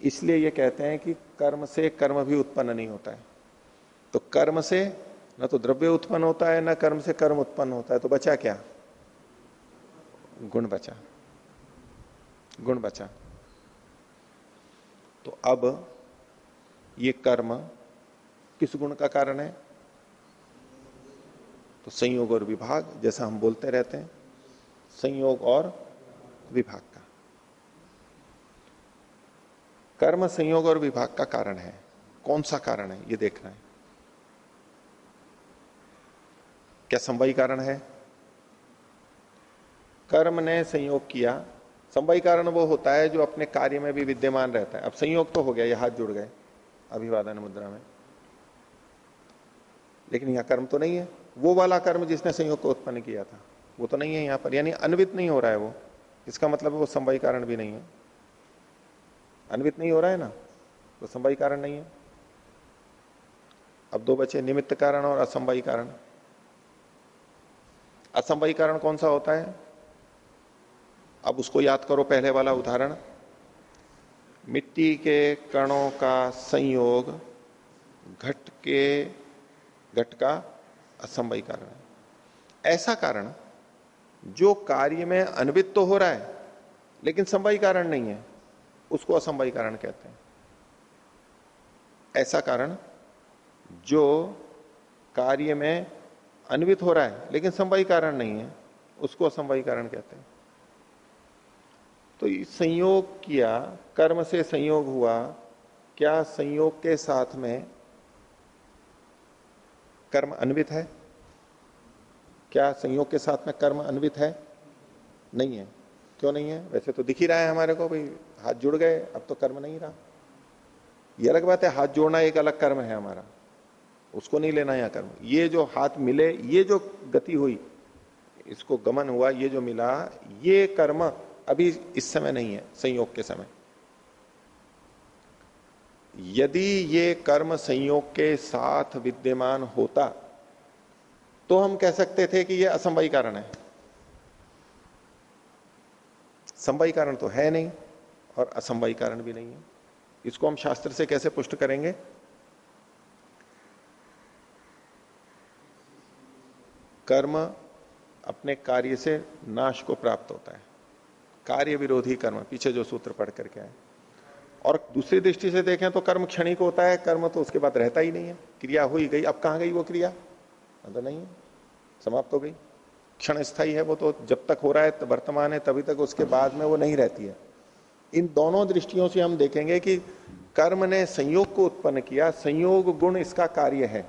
इसलिए ये कहते हैं कि कर्म से कर्म भी उत्पन्न नहीं होता है। तो कर्म से न तो द्रव्य उत्पन्न होता है, न कर्म से कर्म उत्पन्न होता है तो बचा क्या? गुण बचा। गुण बचा। तो अब ये कर्म किस गुण का कारण है? तो संयोग और विभाग, जैसा हम बोलते रहते हैं, संयोग और विभाग का। कर्म, संयोग और विभाग का कारण है। कौन सा कारण है? ये देखना है। क्या संवाई कारण है? कर्म ने संयोग किया संवाई कारण वो होता है जो अपने कार्य में भी विद्यमान रहता है। अब संयोग तो हो गया, ये हाथ जुड़ गए, अभिवादन मुद्रा में। लेकिन यहाँ कर्म तो नहीं है। वो वाला कर्म जिसने संयोग को उत्पन्न किया था, वो तो नहीं है यहाँ पर। यानी अन्वित नहीं हो रहा है वो। इसका मतलब वो संवाई कारण भी नहीं है। अन्वित नहीं हो रहा है ना तो संवाई कारण नहीं है। अब दो बचे, निमित्त कारण और असंवाई कारण। असंवाई कारण कौन सा होता है? अब उसको याद करो पहले वाला उदाहरण। मिट्टी के कणों का संयोग घट के घट का असंभवी कारण है। ऐसा कारण जो कार्य में अनवित तो हो रहा है, लेकिन संभवी कारण नहीं है, उसको असंभवी कारण कहते हैं। ऐसा कारण जो कार्य में अन्वित हो रहा है, लेकिन संभवी कारण नहीं है, उसको असंभवी कारण कहते हैं। तो संयोग किया, कर्म से संयोग हुआ, क्या संयोग के साथ में कर्म अन्वित है? क्या संयोग के साथ में कर्म अन्वित है? नहीं है। क्यों नहीं है? वैसे तो दिख ही रहा है हमारे को, भाई, हाथ जुड़ गए, अब तो कर्म नहीं रहा। ये अलग बात है, हाथ जोड़ना एक अलग कर्म है हमारा। उसको नहीं लेना यह कर्म। ये जो हाथ मिले, ये जो गति हुई, इसको गमन हुआ, ये जो मिला, ये कर्म अभी इस समय नहीं है, संयोग के समय। यदि ये कर्म संयोग के साथ विद्यमान होता तो हम कह सकते थे कि ये असंभवी कारण है। संभवी कारण तो है नहीं, और असंभवी कारण भी नहीं है। इसको हम शास्त्र से कैसे पुष्ट करेंगे? कर्म अपने कार्य से नाश को प्राप्त होता है। कार्य विरोधी कर्म, पीछे जो सूत्र पढ़ करके आए। और दूसरी दृष्टि से देखें तो कर्म क्षणिक होता है, कर्म तो उसके बाद रहता ही नहीं है। क्रिया हुई गई, अब कहाँ गई वो क्रिया? तो नहीं है, समाप्त हो गई। क्षण स्थायी है वो तो जब तक हो रहा है, वर्तमान है, तभी तक उसके बाद में वो नहीं रहती है। इन दोनों दृष्टियों से हम देखेंगे कि कर्म ने संयोग को उत्पन्न किया, संयोग गुण इसका कार्य है।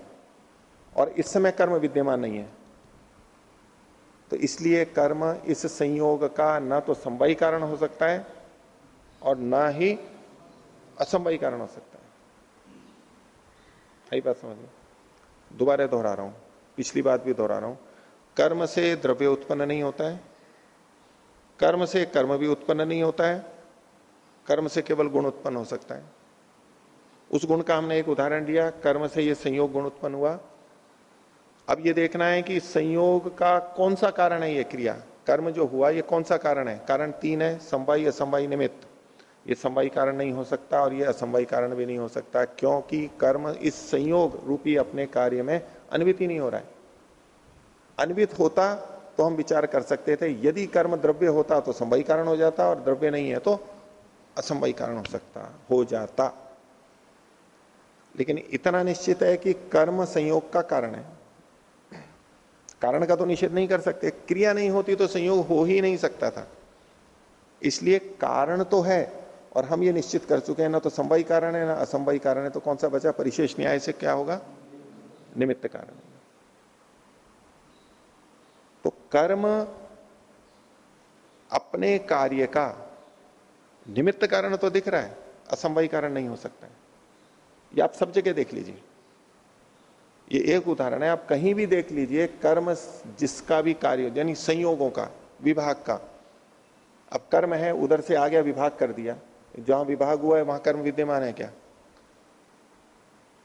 और इस समय कर्म विद्यमान नहीं है। तो इसलिए कर्म इस संयोग का ना तो संवाई कारण हो सकता है और ना ही असंभवी कारण हो सकता है। आई बात समझ में? दोबारा दोहरा रहा हूँ। पिछली बात भी दोहरा रहा हूँ। कर्म से द्रव्य उत्पन्न नहीं होता है। कर्म से कर्म भी उत्पन्न नहीं होता है। कर्म से केवल गुण उत्पन्न हो सकता है। उस गुण का हमने एक उदाहरण दिया। कर्म से यह संयोग गुण उत्पन्न हुआ। अब ये देखना है कि संयोग का कौन सा कारण है ये क्रिया? कर्म जो हुआ, ये कौन सा कारण है? कारण तीन है, संवाई, असंवाई निमित्त। ये संवाई कारण नहीं हो सकता और ये असंवाई कारण भी नहीं हो सकता, क्योंकि कर्म इस संयोग रूपी अपने कार्य में अन्वित ही नहीं हो रहा है। अन्वित होता तो हम विचार कर सकते थे, यदि कर्म द्रव्य होता तो संवाई कारण हो जाता और द्रव्य नहीं है तो असंवाई कारण हो सकता, हो जाता। लेकिन इतना निश्चित है कि कर्म संयोग का कारण है। कारण का तो निषेध नहीं कर सकते, क्रिया नहीं होती तो संयोग हो ही नहीं सकता था। इसलिए कारण तो है, और हम ये निश्चित कर चुके हैं, ना तो संवाई कारण है, ना असंवाई कारण है तो कौन सा बचा? परिशेष न्याय से क्या होगा? निमित्त कारण। तो कर्म अपने कार्य का निमित्त कारण तो दिख रहा है असंभवी कारण नहीं हो सकता है। ये आप सब जगह देख लीजिए। ये एक उदाहरण है, आप कहीं भी देख लीजिए, कर्म जिसका भी कार्य यानी संयोगों का, विभाग का। अब कर्म है, उधर से आ गया विभाग कर दिया। जहाँ विभाग हुआ है, वहाँ कर्म विद्यमान है क्या?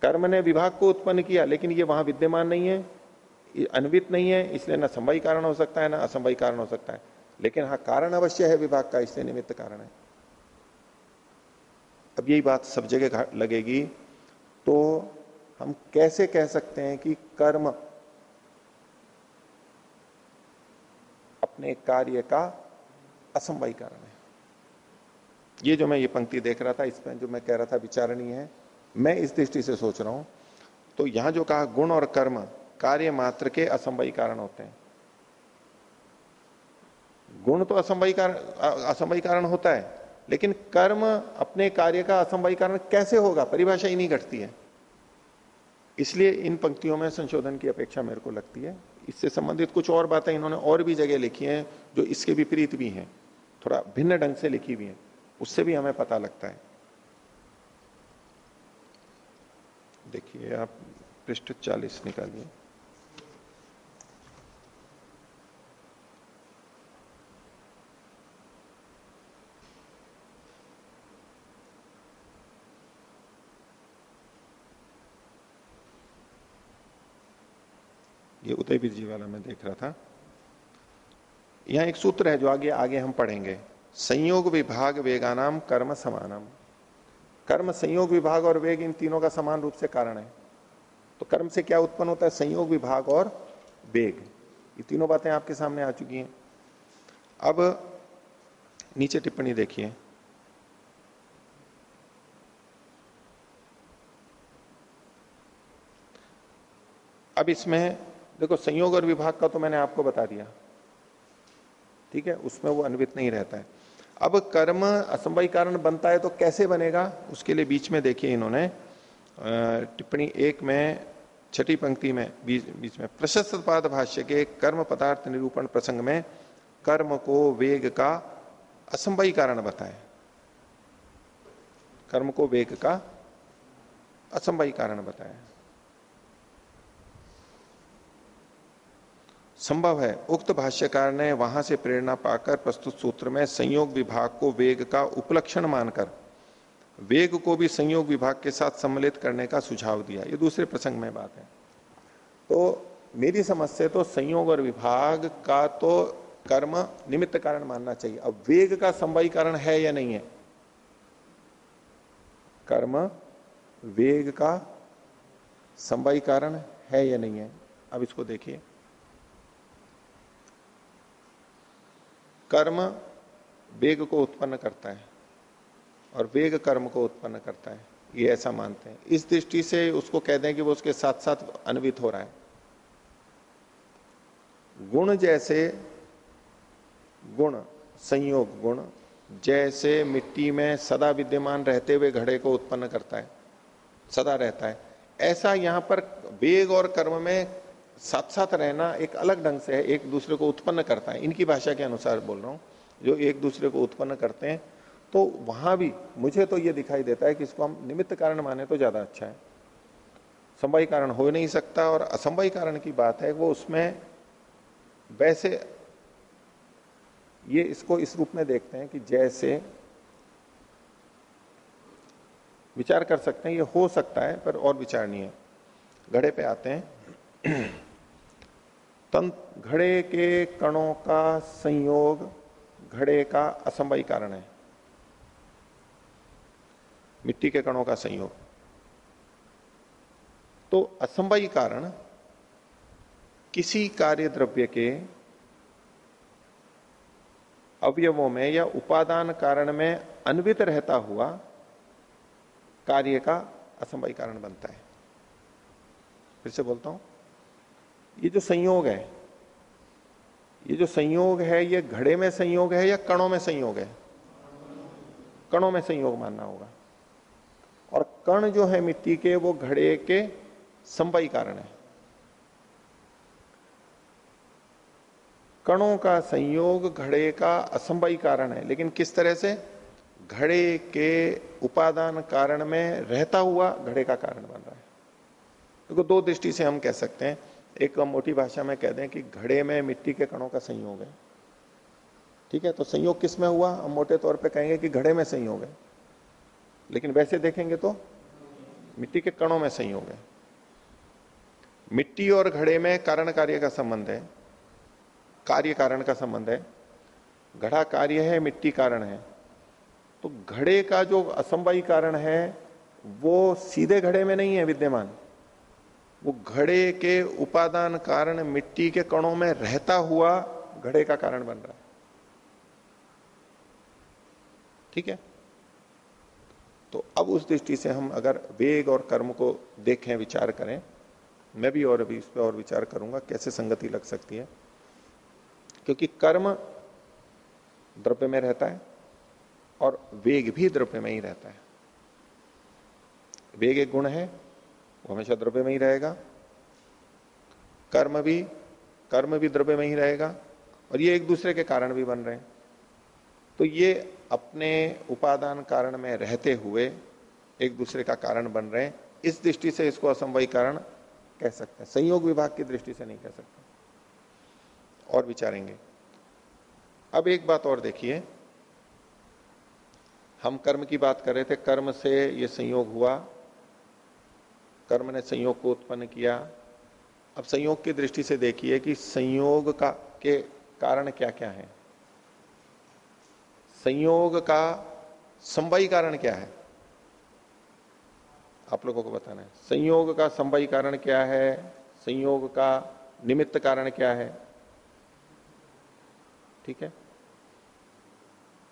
कर्म ने विभाग को उत्पन्न किया, लेकिन ये वहाँ विद्यमान नहीं है अन्वित नहीं है, इसलिए ना संभवी कारण हो सकता है, ना असंभवी कारण हो सकता है। लेकिन हाँ कारण अवश्य है विभाग का, इसलिए निमित्त कारण है। अब यही बात सब जगह लगेगी। तो हम कैसे कह सकते हैं कि कर्म अपने कार्य का असंभवी कारण है? ये जो मैं ये पंक्ति देख रहा था, इसमें जो मैं कह रहा था विचारणीय है, मैं इस दृष्टि से सोच रहा हूँ तो यहाँ जो कहा गुण और कर्म, कार्य मात्र के असंभवी कारण होते हैं। गुण तो असंभवी कारण असंभवी कारण होता है, लेकिन कर्म अपने कार्य का असंभवी कारण कैसे होगा? परिभाषा ही नहीं घटती है। इसलिए इन पंक्तियों में संशोधन की अपेक्षा मेरे को लगती है। इससे संबंधित कुछ और बातें इन्होंने और भी जगह लिखी हैं, जो इसके विपरीत भी हैं। थोड़ा भिन्न ढंग से लिखी हुई हैं। उससे भी हमें पता लगता है। देखिए, आप पृष्ठ चालीस निकालिए। ये उदयवीर जी वाला मैं देख रहा था। यहाँ एक सूत्र है जो आगे आगे हम पढ़ेंगे। संयोग विभाग वेगानाम, कर्म समानम। कर्म, संयोग विभाग और वेग इन तीनों का समान रूप से कारण है। तो कर्म से क्या उत्पन्न होता है? संयोग विभाग और वेग। ये तीनों बातें आपके सामने आ चुकी हैं। अब नीचे टिप्पणी देखिए। अब इसमें देखो, संयोग और विभाग का तो मैंने आपको बता दिया। ठीक है? उसमें वो अन्वित नहीं रहता है। अब कर्म असंभवी कारण बनता है तो कैसे बनेगा? उसके लिए बीच में देखिए इन्होंने टिप्पणी एक में, छठी पंक्ति में, बीच बीच में, प्रशस्त पाद भाष्य के कर्म पदार्थ निरूपण प्रसंग में कर्म को वेग का असंभवी कारण बताए। कर्म को वेग का असंभवी कारण बताया संभव है। उक्त भाष्यकार ने वहाँ से प्रेरणा पाकर प्रस्तुत सूत्र में संयोग विभाग को वेग का उपलक्षण मानकर वेग को भी संयोग विभाग के साथ सम्मिलित करने का सुझाव दिया। ये दूसरे प्रसंग में बात है। तो मेरी समझ से तो संयोग और विभाग का तो कर्म निमित्त कारण मानना चाहिए। अब वेग का संवाई कारण है या नहीं है? कर्म वेग का संवाई कारण है या नहीं है? अब इसको देखिए। कर्म वेग को उत्पन्न करता है और वेग कर्म को उत्पन्न करता है, ये ऐसा मानते हैं। इस दृष्टि से उसको कह दें कि वो उसके साथ साथ अन्वित हो रहा है। गुण जैसे गुण, संयोग गुण, जैसे मिट्टी में सदा विद्यमान रहते हुए घड़े को उत्पन्न करता है, सदा रहता है, ऐसा यहाँ पर वेग और कर्म में साथ साथ रहना एक अलग ढंग से है, एक दूसरे को उत्पन्न करता है। इनकी भाषा के अनुसार बोल रहा हूँ, जो एक दूसरे को उत्पन्न करते हैं तो वहाँ भी मुझे तो ये दिखाई देता है कि इसको हम निमित्त कारण माने तो ज़्यादा अच्छा है। संभवी कारण हो नहीं सकता और असंभवी कारण की बात है, वो उसमें वैसे ये इसको इस रूप में देखते हैं कि जैसे विचार कर सकते हैं, ये हो सकता है, पर और विचार नहीं है। घड़े पे आते हैं। तंत्र घड़े के कणों का संयोग, घड़े का असंभवी कारण है। मिट्टी के कणों का संयोग। तो असंभवी कारण, किसी कार्य द्रव्य के अवयवों में या उपादान कारण में अन्वित रहता हुआ कार्य का असंभवी कारण बनता है। फिर से बोलता हूँ ये जो संयोग है, ये जो संयोग है, ये घड़े में संयोग है या कणों में संयोग है? कणों में संयोग मानना होगा। और कण जो है मिट्टी के, वो घड़े के संभवी कारण है। कणों का संयोग घड़े का असंभवी कारण है। लेकिन किस तरह से? घड़े के उपादान कारण में रहता हुआ घड़े का कारण बन रहा है। देखो तो दो दृष्टि से हम कह सकते हैं एक मोटी भाषा में कह दें कि घड़े में मिट्टी के कणों का संयोग है। ठीक है? तो संयोग किसमें हुआ? हम मोटे तौर पे कहेंगे कि घड़े में संयोग है। लेकिन वैसे देखेंगे तो मिट्टी के कणों में संयोग है। मिट्टी और घड़े में कारण कार्य का संबंध है। कार्य कारण का संबंध है। घड़ा कार्य है, मिट्टी कारण है। तो घड़े का जो असंभवी कारण है, वो सीधे घड़े में नहीं है विद्यमान। वो घड़े के उपादान कारण मिट्टी के कणों में रहता हुआ घड़े का कारण बन रहा है। ठीक है? तो अब उस दृष्टि से हम अगर वेग और कर्म को देखें, विचार करें, मैं भी और अभी इस पर और विचार करूँगा कैसे संगति लग सकती है। क्योंकि कर्म द्रव्य में रहता है और वेग भी द्रव्य में ही रहता है। वेग एक गुण है वो हमेशा द्रव्य में ही रहेगा। कर्म भी कर्म भी द्रव्य में ही रहेगा और ये एक दूसरे के कारण भी बन रहे हैं। तो ये अपने उपादान कारण में रहते हुए एक दूसरे का कारण बन रहे हैं। इस दृष्टि से इसको असंभवी कारण कह सकते हैं। संयोग विभाग की दृष्टि से नहीं कह सकते। और विचारेंगे। अब एक बात और देखिए। हम कर्म की बात कर रहे थे। कर्म से ये संयोग हुआ। कर्म ने संयोग को उत्पन्न किया। अब संयोग की दृष्टि से देखिए कि संयोग का, के कारण क्या क्या है। संयोग का संभवी कारण क्या है? आप लोगों को बताना है। संयोग का संभवी कारण क्या है? संयोग का निमित्त कारण क्या है? ठीक है?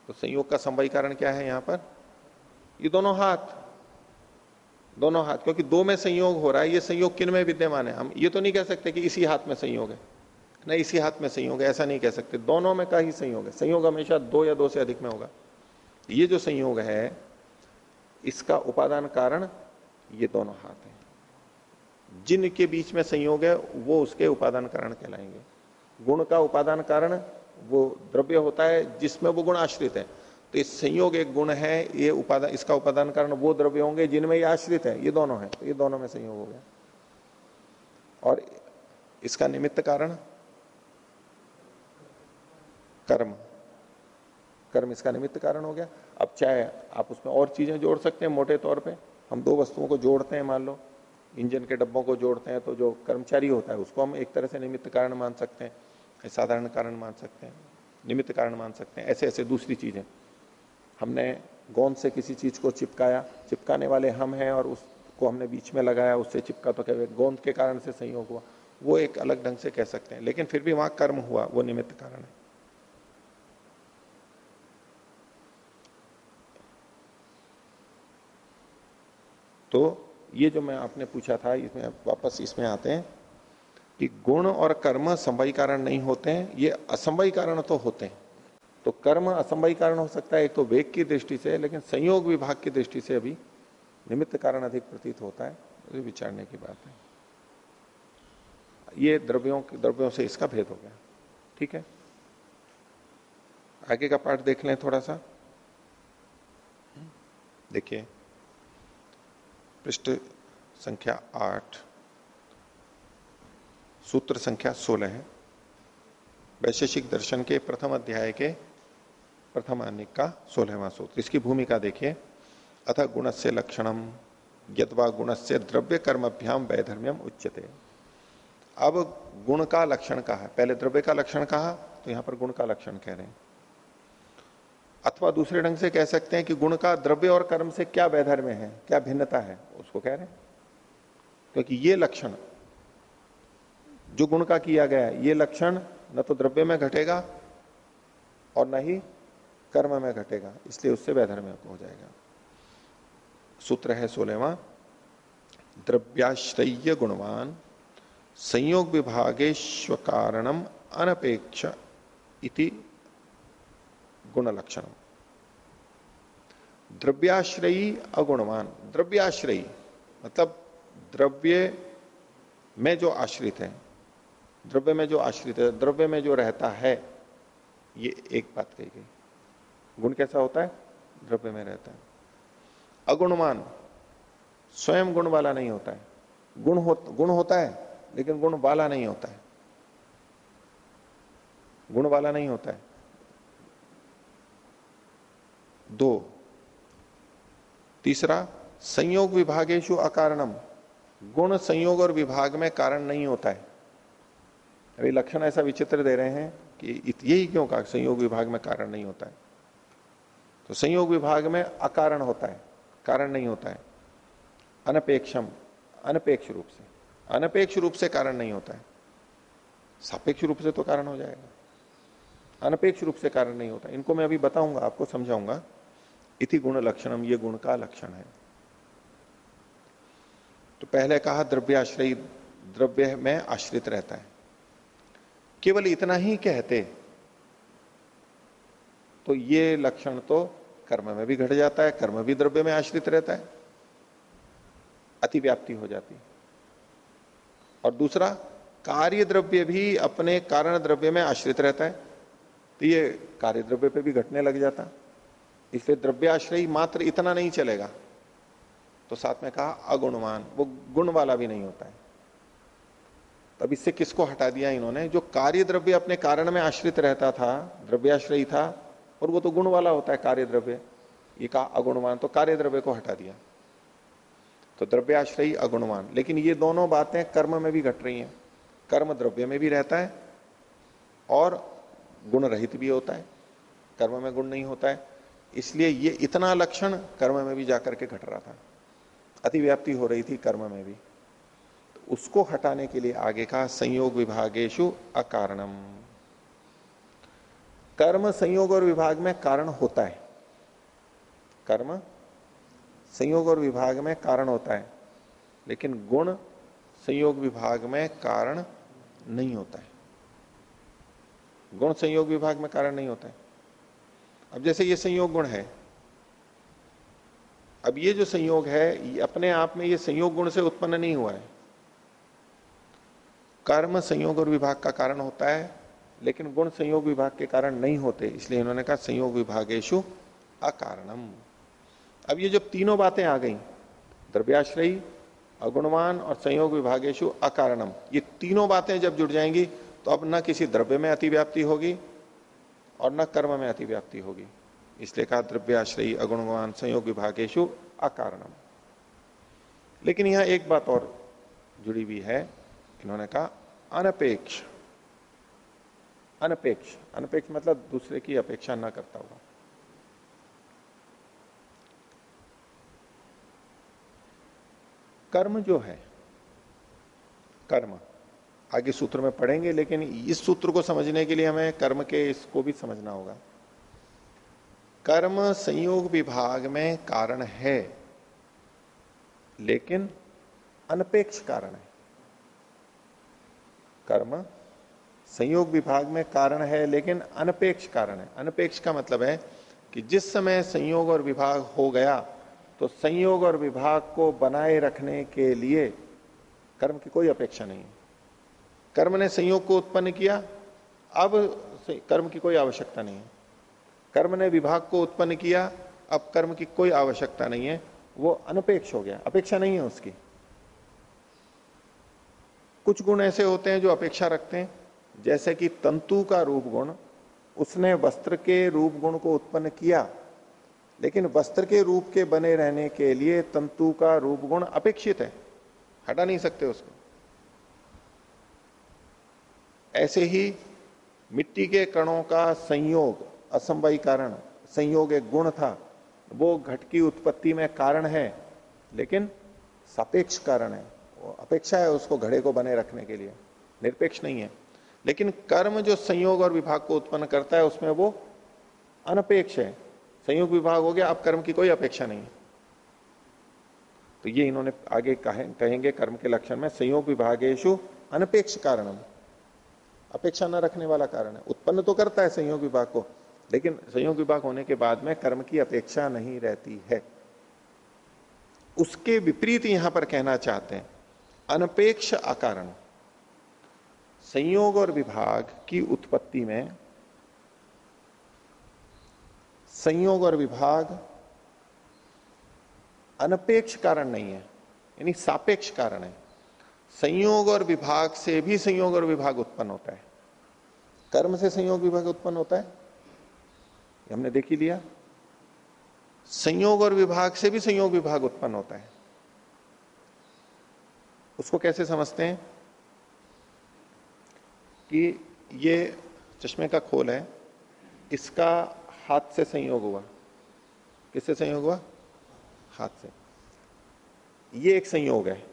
तो संयोग का संभवी कारण क्या है यहाँ पर? ये दोनों हाथ। दोनों हाथ, क्योंकि दो में संयोग हो रहा है, ये संयोग किन में विद्यमान है? हम ये तो नहीं कह सकते कि इसी हाथ में संयोग है। नहीं इसी हाथ में संयोग है, ऐसा नहीं कह सकते। दोनों में का ही संयोग है। संयोग हमेशा दो या दो से अधिक में होगा। ये जो संयोग है, इसका उपादान कारण ये दोनों हाथ हैं। जिनके बीच में संयोग है, वो उसके उपादान कारण कहलाएँगे। गुण का उपादान कारण वो द्रव्य होता है, जिसमें वो गुण आश्रित है। तो इस संयोग एक गुण है, ये उपादान इसका उपादान कारण वो द्रव्य होंगे जिनमें ये आश्रित है, ये दोनों है तो ये दोनों में संयोग हो गया। और इसका निमित्त कारण? कर्म। कर्म इसका निमित्त कारण हो गया। अब चाहे आप उसमें और चीज़ें जोड़ सकते हैं मोटे तौर पे। हम दो वस्तुओं को जोड़ते हैं, मान लो। इंजन के डब्बों को जोड़ते हैं तो जो कर्मचारी होता है, उसको हम एक तरह से निमित्त कारण मान सकते हैं, साधारण कारण मान सकते हैं, निमित्त कारण मान सकते हैं ऐसे ऐसे दूसरी चीज़ें। हमने गोंद से किसी चीज़ को चिपकाया, चिपकाने वाले हम हैं और उसको हमने बीच में लगाया, उससे चिपका तो क्या गोंद के कारण से संयोग हुआ। वो एक अलग ढंग से कह सकते हैं, लेकिन फिर भी वहाँ कर्म हुआ, वो निमित्त कारण है। तो ये जो मैं आपने पूछा था, इसमें वापस इसमें आते हैं कि गुण और कर्म संभवी कारण नहीं होते हैं, ये असंभवी कारण तो होते हैं। तो कर्म असंभवी कारण हो सकता है, एक तो वेग की दृष्टि से, लेकिन संयोग विभाग की दृष्टि से अभी निमित्त कारण अधिक प्रतीत होता है तो विचारने की बात है। ये द्रव्यों द्रव्यों से इसका भेद हो गया। ठीक है? आगे का पाठ देख लें थोड़ा सा। देखिए, पृष्ठ संख्या आठ। सूत्र संख्या सोलह है। वैशेषिक दर्शन के प्रथम अध्याय के प्रथम अनिक का सोलहवा सूत्र। इसकी भूमिका देखिए। अथ गुण से लक्षणम, यदवा गुण से द्रव्य कर्मभ्याम वैधर्म्यम उच्चते अब गुण का लक्षण कहा पहले द्रव्य का लक्षण कहा? तो यहाँ पर गुण का लक्षण कह रहे हैं। अथवा दूसरे ढंग से कह सकते हैं कि गुण का द्रव्य और कर्म से क्या वैधर्म्य है? क्या भिन्नता है? उसको कह रहे हैं। क्योंकि ये लक्षण, जो गुण का किया गया है, ये लक्षण न तो द्रव्य में घटेगा और न ही कर्म में घटेगा, इसलिए उससे वैधर्म्य हो जाएगा। सूत्र है सोलेवा द्रव्याश्रय गुणवान, संयोग विभागेश्व कारणम अनपेक्ष इति गुण लक्षण द्रव्याश्रयी अगुणवान, द्रव्याश्रयी मतलब द्रव्य में जो आश्रित है, द्रव्य में जो आश्रित है, द्रव्य में जो रहता है, ये एक बात कही गई। गुण कैसा होता है? द्रव्य में रहता है। अगुणमान स्वयं गुण वाला नहीं होता है। गुण हो, गुण होता है, लेकिन गुण वाला नहीं होता है। गुण वाला नहीं होता है। दो, तीसरा, संयोग विभागेशु अकारणम। गुण संयोग और विभाग में कारण नहीं होता है। अभी लक्षण ऐसा विचित्र दे रहे हैं कि यही क्यों कहा? संयोग विभाग में कारण नहीं होता है। तो संयोग विभाग में अकारण होता है, कारण नहीं होता है। अनपेक्षम, अनपेक्ष रूप से। अनपेक्ष रूप से कारण नहीं होता है। सापेक्ष रूप से तो कारण हो जाएगा। अनपेक्ष रूप से कारण नहीं होता। इनको मैं अभी बताऊँगा, आपको समझाऊँगा। इति गुण लक्षणम, ये गुण का लक्षण है। तो पहले कहा, द्रव्याश्रय, द्रव्य में आश्रित रहता है। केवल इतना ही कहते तो ये लक्षण तो कर्म में भी घट जाता है, कर्म भी द्रव्य में आश्रित रहता है। अतिव्याप्ति हो जाती और दूसरा, कार्य द्रव्य भी अपने कारण द्रव्य में आश्रित रहता है तो ये कार्य द्रव्य पे भी घटने लग जाता इसलिए द्रव्याश्रयी मात्र इतना नहीं चलेगा। तो साथ में कहा, अगुणवान, वो गुण वाला भी नहीं होता है। तब इससे किसको हटा दिया इन्होंने? जो कार्य द्रव्य अपने कारण में आश्रित रहता था, द्रव्याश्रयी था और वो तो गुण वाला होता है कार्य द्रव्य ये कहा अगुणवान तो कार्य द्रव्य को हटा दिया। तो द्रव्याश्रयी अगुणवान। लेकिन ये दोनों बातें कर्म में भी घट रही हैं। कर्म द्रव्य में भी रहता है और गुण रहित भी होता है। कर्म में गुण नहीं होता है। इसलिए ये इतना लक्षण कर्म में भी जाकर के घट रहा था। अतिव्याप्ति हो रही थी कर्म में भी। तो उसको हटाने के लिए आगे का संयोग विभागेशु अकारणम। कर्म संयोग और विभाग में कारण होता है। कर्म संयोग और विभाग में कारण होता है, लेकिन गुण संयोग विभाग में कारण नहीं होता है। गुण संयोग विभाग में कारण नहीं होता है। अब जैसे ये संयोग गुण है, अब ये जो संयोग है, ये अपने आप में ये संयोग गुण से उत्पन्न नहीं हुआ है। कर्म संयोग और विभाग का कारण होता है लेकिन गुण संयोग विभाग के कारण नहीं होते, इसलिए इन्होंने कहा संयोग विभागेशु अकारणम। अब ये जब तीनों बातें आ गई, द्रव्याश्रयी, अगुणवान और संयोग विभागेशु अकारणम, ये तीनों बातें जब जुड़ जाएँगी तो अब न किसी द्रव्य में अतिव्याप्ति होगी और न कर्म में अतिव्याप्ति होगी। इसलिए कहा द्रव्याश्रयी, अगुणवान, संयोग विभागेशु अकारणम। लेकिन यहाँ एक बात और जुड़ी हुई है, इन्होंने कहा अनपेक्ष। अनपेक्ष। अनपेक्ष मतलब दूसरे की अपेक्षा ना करता हुआ। कर्म जो है, कर्म, आगे सूत्र में पढ़ेंगे, लेकिन इस सूत्र को समझने के लिए हमें कर्म के इसको भी समझना होगा। कर्म संयोग विभाग में कारण है, लेकिन अनपेक्ष कारण है। कर्म संयोग विभाग में कारण है, लेकिन अनपेक्ष कारण है। अनपेक्ष का मतलब है कि जिस समय संयोग और विभाग हो गया तो संयोग और विभाग को बनाए रखने के लिए कर्म की कोई अपेक्षा नहीं कर्म ने संयोग को उत्पन्न किया, अब कर्म की कोई आवश्यकता नहीं है। कर्म ने विभाग को उत्पन्न किया, अब कर्म की कोई आवश्यकता नहीं है। वो अनपेक्ष हो गया, अपेक्षा नहीं है उसकी। कुछ गुण ऐसे होते हैं जो अपेक्षा रखते हैं। जैसे कि तंतु का रूप गुण, उसने वस्त्र के रूप गुण को उत्पन्न किया। लेकिन वस्त्र के रूप के बने रहने के लिए तंतु का रूप गुण अपेक्षित है। हटा नहीं सकते उसको। ऐसे ही मिट्टी के कणों का संयोग असंभवी कारण, संयोग एक गुण था। वो घट की उत्पत्ति में कारण है, लेकिन सापेक्ष कारण है। अपेक्षा है उसको घड़े को बने रखने के लिए। निरपेक्ष नहीं है। लेकिन कर्म जो संयोग और विभाग को उत्पन्न करता है, उसमें वो अनपेक्ष है। संयोग विभाग हो गया, अब कर्म की कोई अपेक्षा नहीं तो ये इन्होंने आगे कहेंगे कर्म के लक्षण में, संयोग विभागेशु अनपेक्ष कारण अपेक्षा न रखने वाला कारण है। उत्पन्न तो करता है संयोग विभाग को, लेकिन संयोग विभाग होने के बाद में कर्म की अपेक्षा नहीं रहती है। उसके विपरीत यहाँ पर कहना चाहते हैं, अनपेक्ष अकारण। संयोग और विभाग की उत्पत्ति में संयोग और विभाग अनपेक्ष कारण नहीं है, यानी सापेक्ष कारण है। संयोग और विभाग से भी संयोग और विभाग उत्पन्न होता है। कर्म से संयोग विभाग उत्पन्न होता है। हमने देख ही लिया। संयोग और विभाग से भी संयोग विभाग उत्पन्न होता है। उसको कैसे समझते हैं? कि ये चश्मे का खोल है, इसका हाथ से संयोग हुआ। किससे संयोग हुआ? हाथ से। ये एक संयोग है।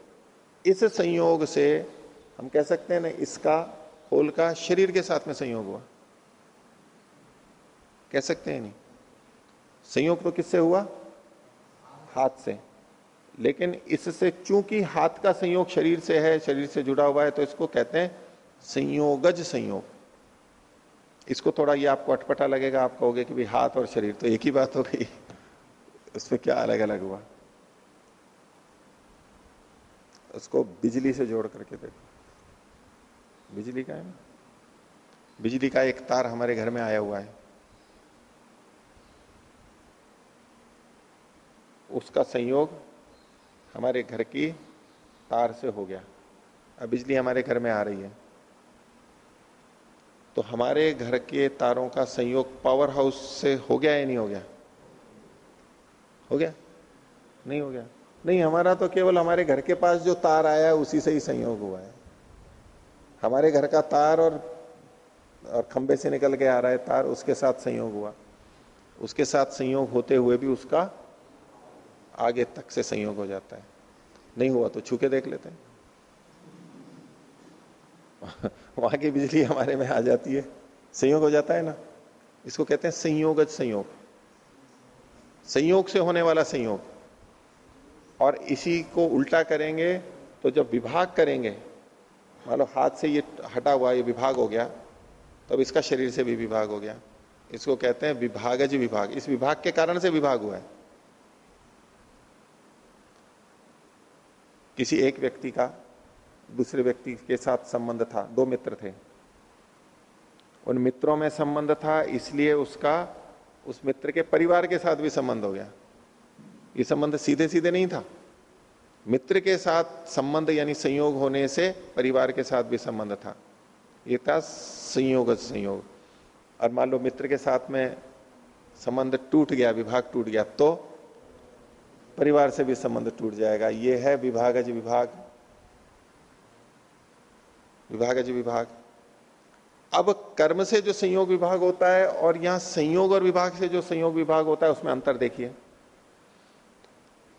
इस संयोग से हम कह सकते हैं ना, इसका खोल का शरीर के साथ में संयोग हुआ। कह सकते हैं नहीं। संयोग तो किससे हुआ? हाथ से। लेकिन इससे चूँकि हाथ का संयोग शरीर से है, शरीर से जुड़ा हुआ है तो इसको कहते हैं संयोगज संयोग। इसको थोड़ा ये आपको अटपटा लगेगा, आप कहोगे कि भाई हाथ और शरीर तो एक ही बात हो गई। उसमें क्या अलग अलग हुआ? उसको बिजली से जोड़ करके देखो। बिजली का है ना? बिजली का एक तार हमारे घर में आया हुआ है। उसका संयोग हमारे घर की तार से हो गया। अब बिजली हमारे घर में आ रही है। तो हमारे घर के तारों का संयोग पावर हाउस से हो गया या नहीं हो गया? हो गया? नहीं हो गया। नहीं, हमारा तो केवल हमारे घर के पास जो तार आया है, उसी से ही संयोग हुआ है। हमारे घर का तार और और खंबे से निकल के आ रहा है तार, उसके साथ संयोग हुआ। उसके साथ संयोग होते हुए भी उसका आगे तक से संयोग हो जाता है। नहीं हुआ तो छू के देख लेते हैं। [LAUGHS] वहाँ की बिजली हमारे में आ जाती है। संयोग हो जाता है ना? इसको कहते हैं संयोगज संयोग। संयोग से होने वाला संयोग। और इसी को उल्टा करेंगे तो जब विभाग करेंगे, मान लो हाथ से ये हटा हुआ, ये विभाग हो गया, तब इसका शरीर से भी विभाग हो गया। इसको कहते हैं विभागज विभाग। इस विभाग के कारण से विभाग हुआ है। किसी एक व्यक्ति का दूसरे व्यक्ति के साथ संबंध था। दो मित्र थे। उन मित्रों में संबंध था, इसलिए उसका, उस मित्र के परिवार के साथ भी संबंध हो गया। ये संबंध सीधे सीधे नहीं था। मित्र के साथ संबंध यानी संयोग होने से परिवार के साथ भी संबंध था। ये था संयोग संयोग। और मान लो मित्र के साथ में संबंध टूट गया, विभाग टूट गया तो परिवार से भी संबंध टूट जाएगा। ये है विभागज विभाग। विभागज विभाग। अब कर्म से जो संयोग विभाग होता है और यहाँ संयोग और विभाग से जो संयोग विभाग होता है, उसमें अंतर देखिए।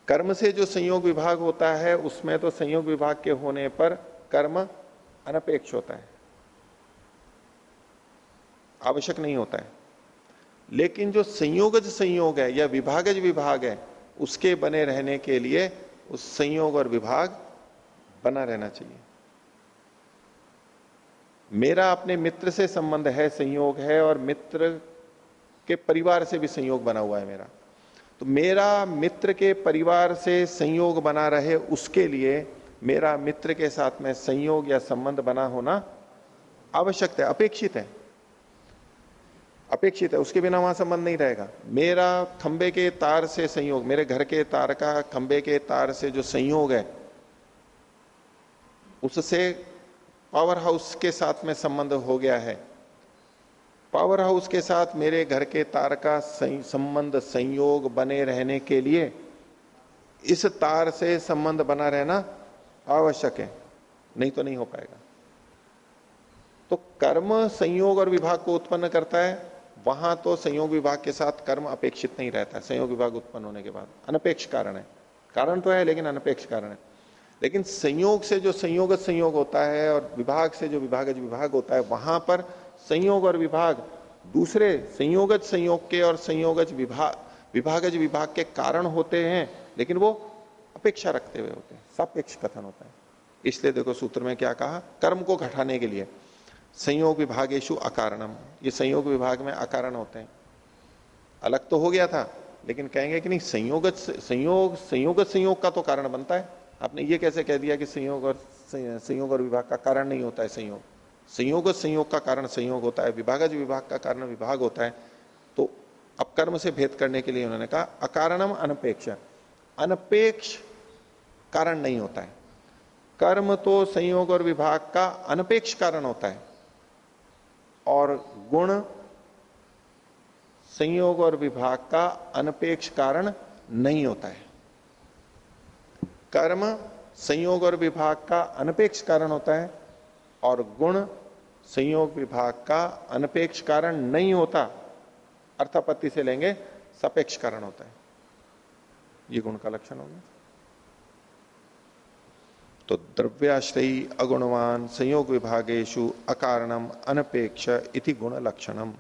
कर्म से जो संयोग विभाग होता है, उसमें तो संयोग विभाग के होने पर कर्म अनपेक्ष होता है। आवश्यक नहीं होता है। लेकिन जो संयोगज संयोग है या विभागज विभाग है, उसके बने रहने के लिए उस संयोग और विभाग बना रहना चाहिए। मेरा अपने मित्र से संबंध है, संयोग है और मित्र के परिवार से भी संयोग बना हुआ है मेरा। तो मेरा मित्र के परिवार से संयोग बना रहे उसके लिए मेरा मित्र के साथ में संयोग या संबंध बना होना आवश्यक है, अपेक्षित है। अपेक्षित है, उसके बिना वहाँ संबंध नहीं रहेगा। मेरा खंबे के तार से संयोग, मेरे घर के तार का खंबे के तार से जो संयोग है, उससे पावर हाउस के साथ में संबंध हो गया है। पावर हाउस के साथ मेरे घर के तार का संबंध, संयोग बने रहने के लिए इस तार से संबंध बना रहना आवश्यक है, नहीं तो नहीं हो पाएगा। तो कर्म संयोग और विभाग को उत्पन्न करता है, वहाँ तो संयोग विभाग के साथ कर्म अपेक्षित नहीं रहता। संयोग विभाग उत्पन्न होने के बाद अनपेक्ष कारण है। कारण तो है, लेकिन अनपेक्ष कारण है। लेकिन संयोग से जो संयोगत संयोग होता है और विभाग से जो विभागज विभाग होता है, वहाँ पर संयोग और विभाग, दूसरे संयोगज संयोग के और संयोगज विभाग विभागज विभाग के कारण होते हैं, लेकिन वो अपेक्षा रखते हुए होते हैं, सापेक्ष कथन होता है। इसलिए देखो सूत्र में क्या कहा? कर्म को घटाने के लिए। संयोग विभागेशु अकारणम। ये संयोग विभाग में अकारण होते हैं। अलग तो हो गया था, लेकिन कहेंगे कि नहीं संयोग संयोग संयोग संयोग का तो कारण बनता है। आपने ये कैसे कह दिया कि संयोग और संयोग और विभाग का कारण नहीं होता है संयोग? संयोग और संयोग का कारण संयोग होता है विभागज विभाग का कारण विभाग होता है। तो अब कर्म से भेद करने के लिए उन्होंने कहा, अकारणम अनपेक्ष। अनपेक्ष कारण नहीं होता है। कर्म तो संयोग और विभाग का अनपेक्ष कारण होता है। और गुण संयोग और विभाग का अनपेक्ष कारण नहीं होता है। कर्म संयोग और विभाग का अनपेक्ष कारण होता है और गुण संयोग विभाग का अनपेक्ष कारण नहीं होता, अर्थापत्ति से लेंगे, सपेक्ष कारण होता है। ये गुण का लक्षण होगा। तो द्रव्याश्रयी, अगुणवान, संयोग विभागेशु, अकारणम, अनपेक्ष इति गुण लक्षणम।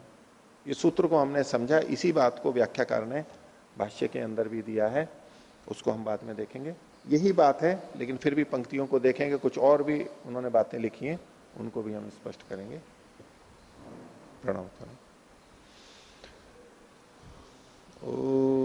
ये सूत्र को हमने समझा, इसी बात को व्याख्याकार ने भाष्य के अंदर भी दिया है, उसको हम बाद में देखेंगे। यही बात है लेकिन फिर भी पंक्तियों को देखेंगे कुछ और भी उन्होंने बातें लिखी हैं उनको भी हम स्पष्ट करेंगे प्रणाम ओ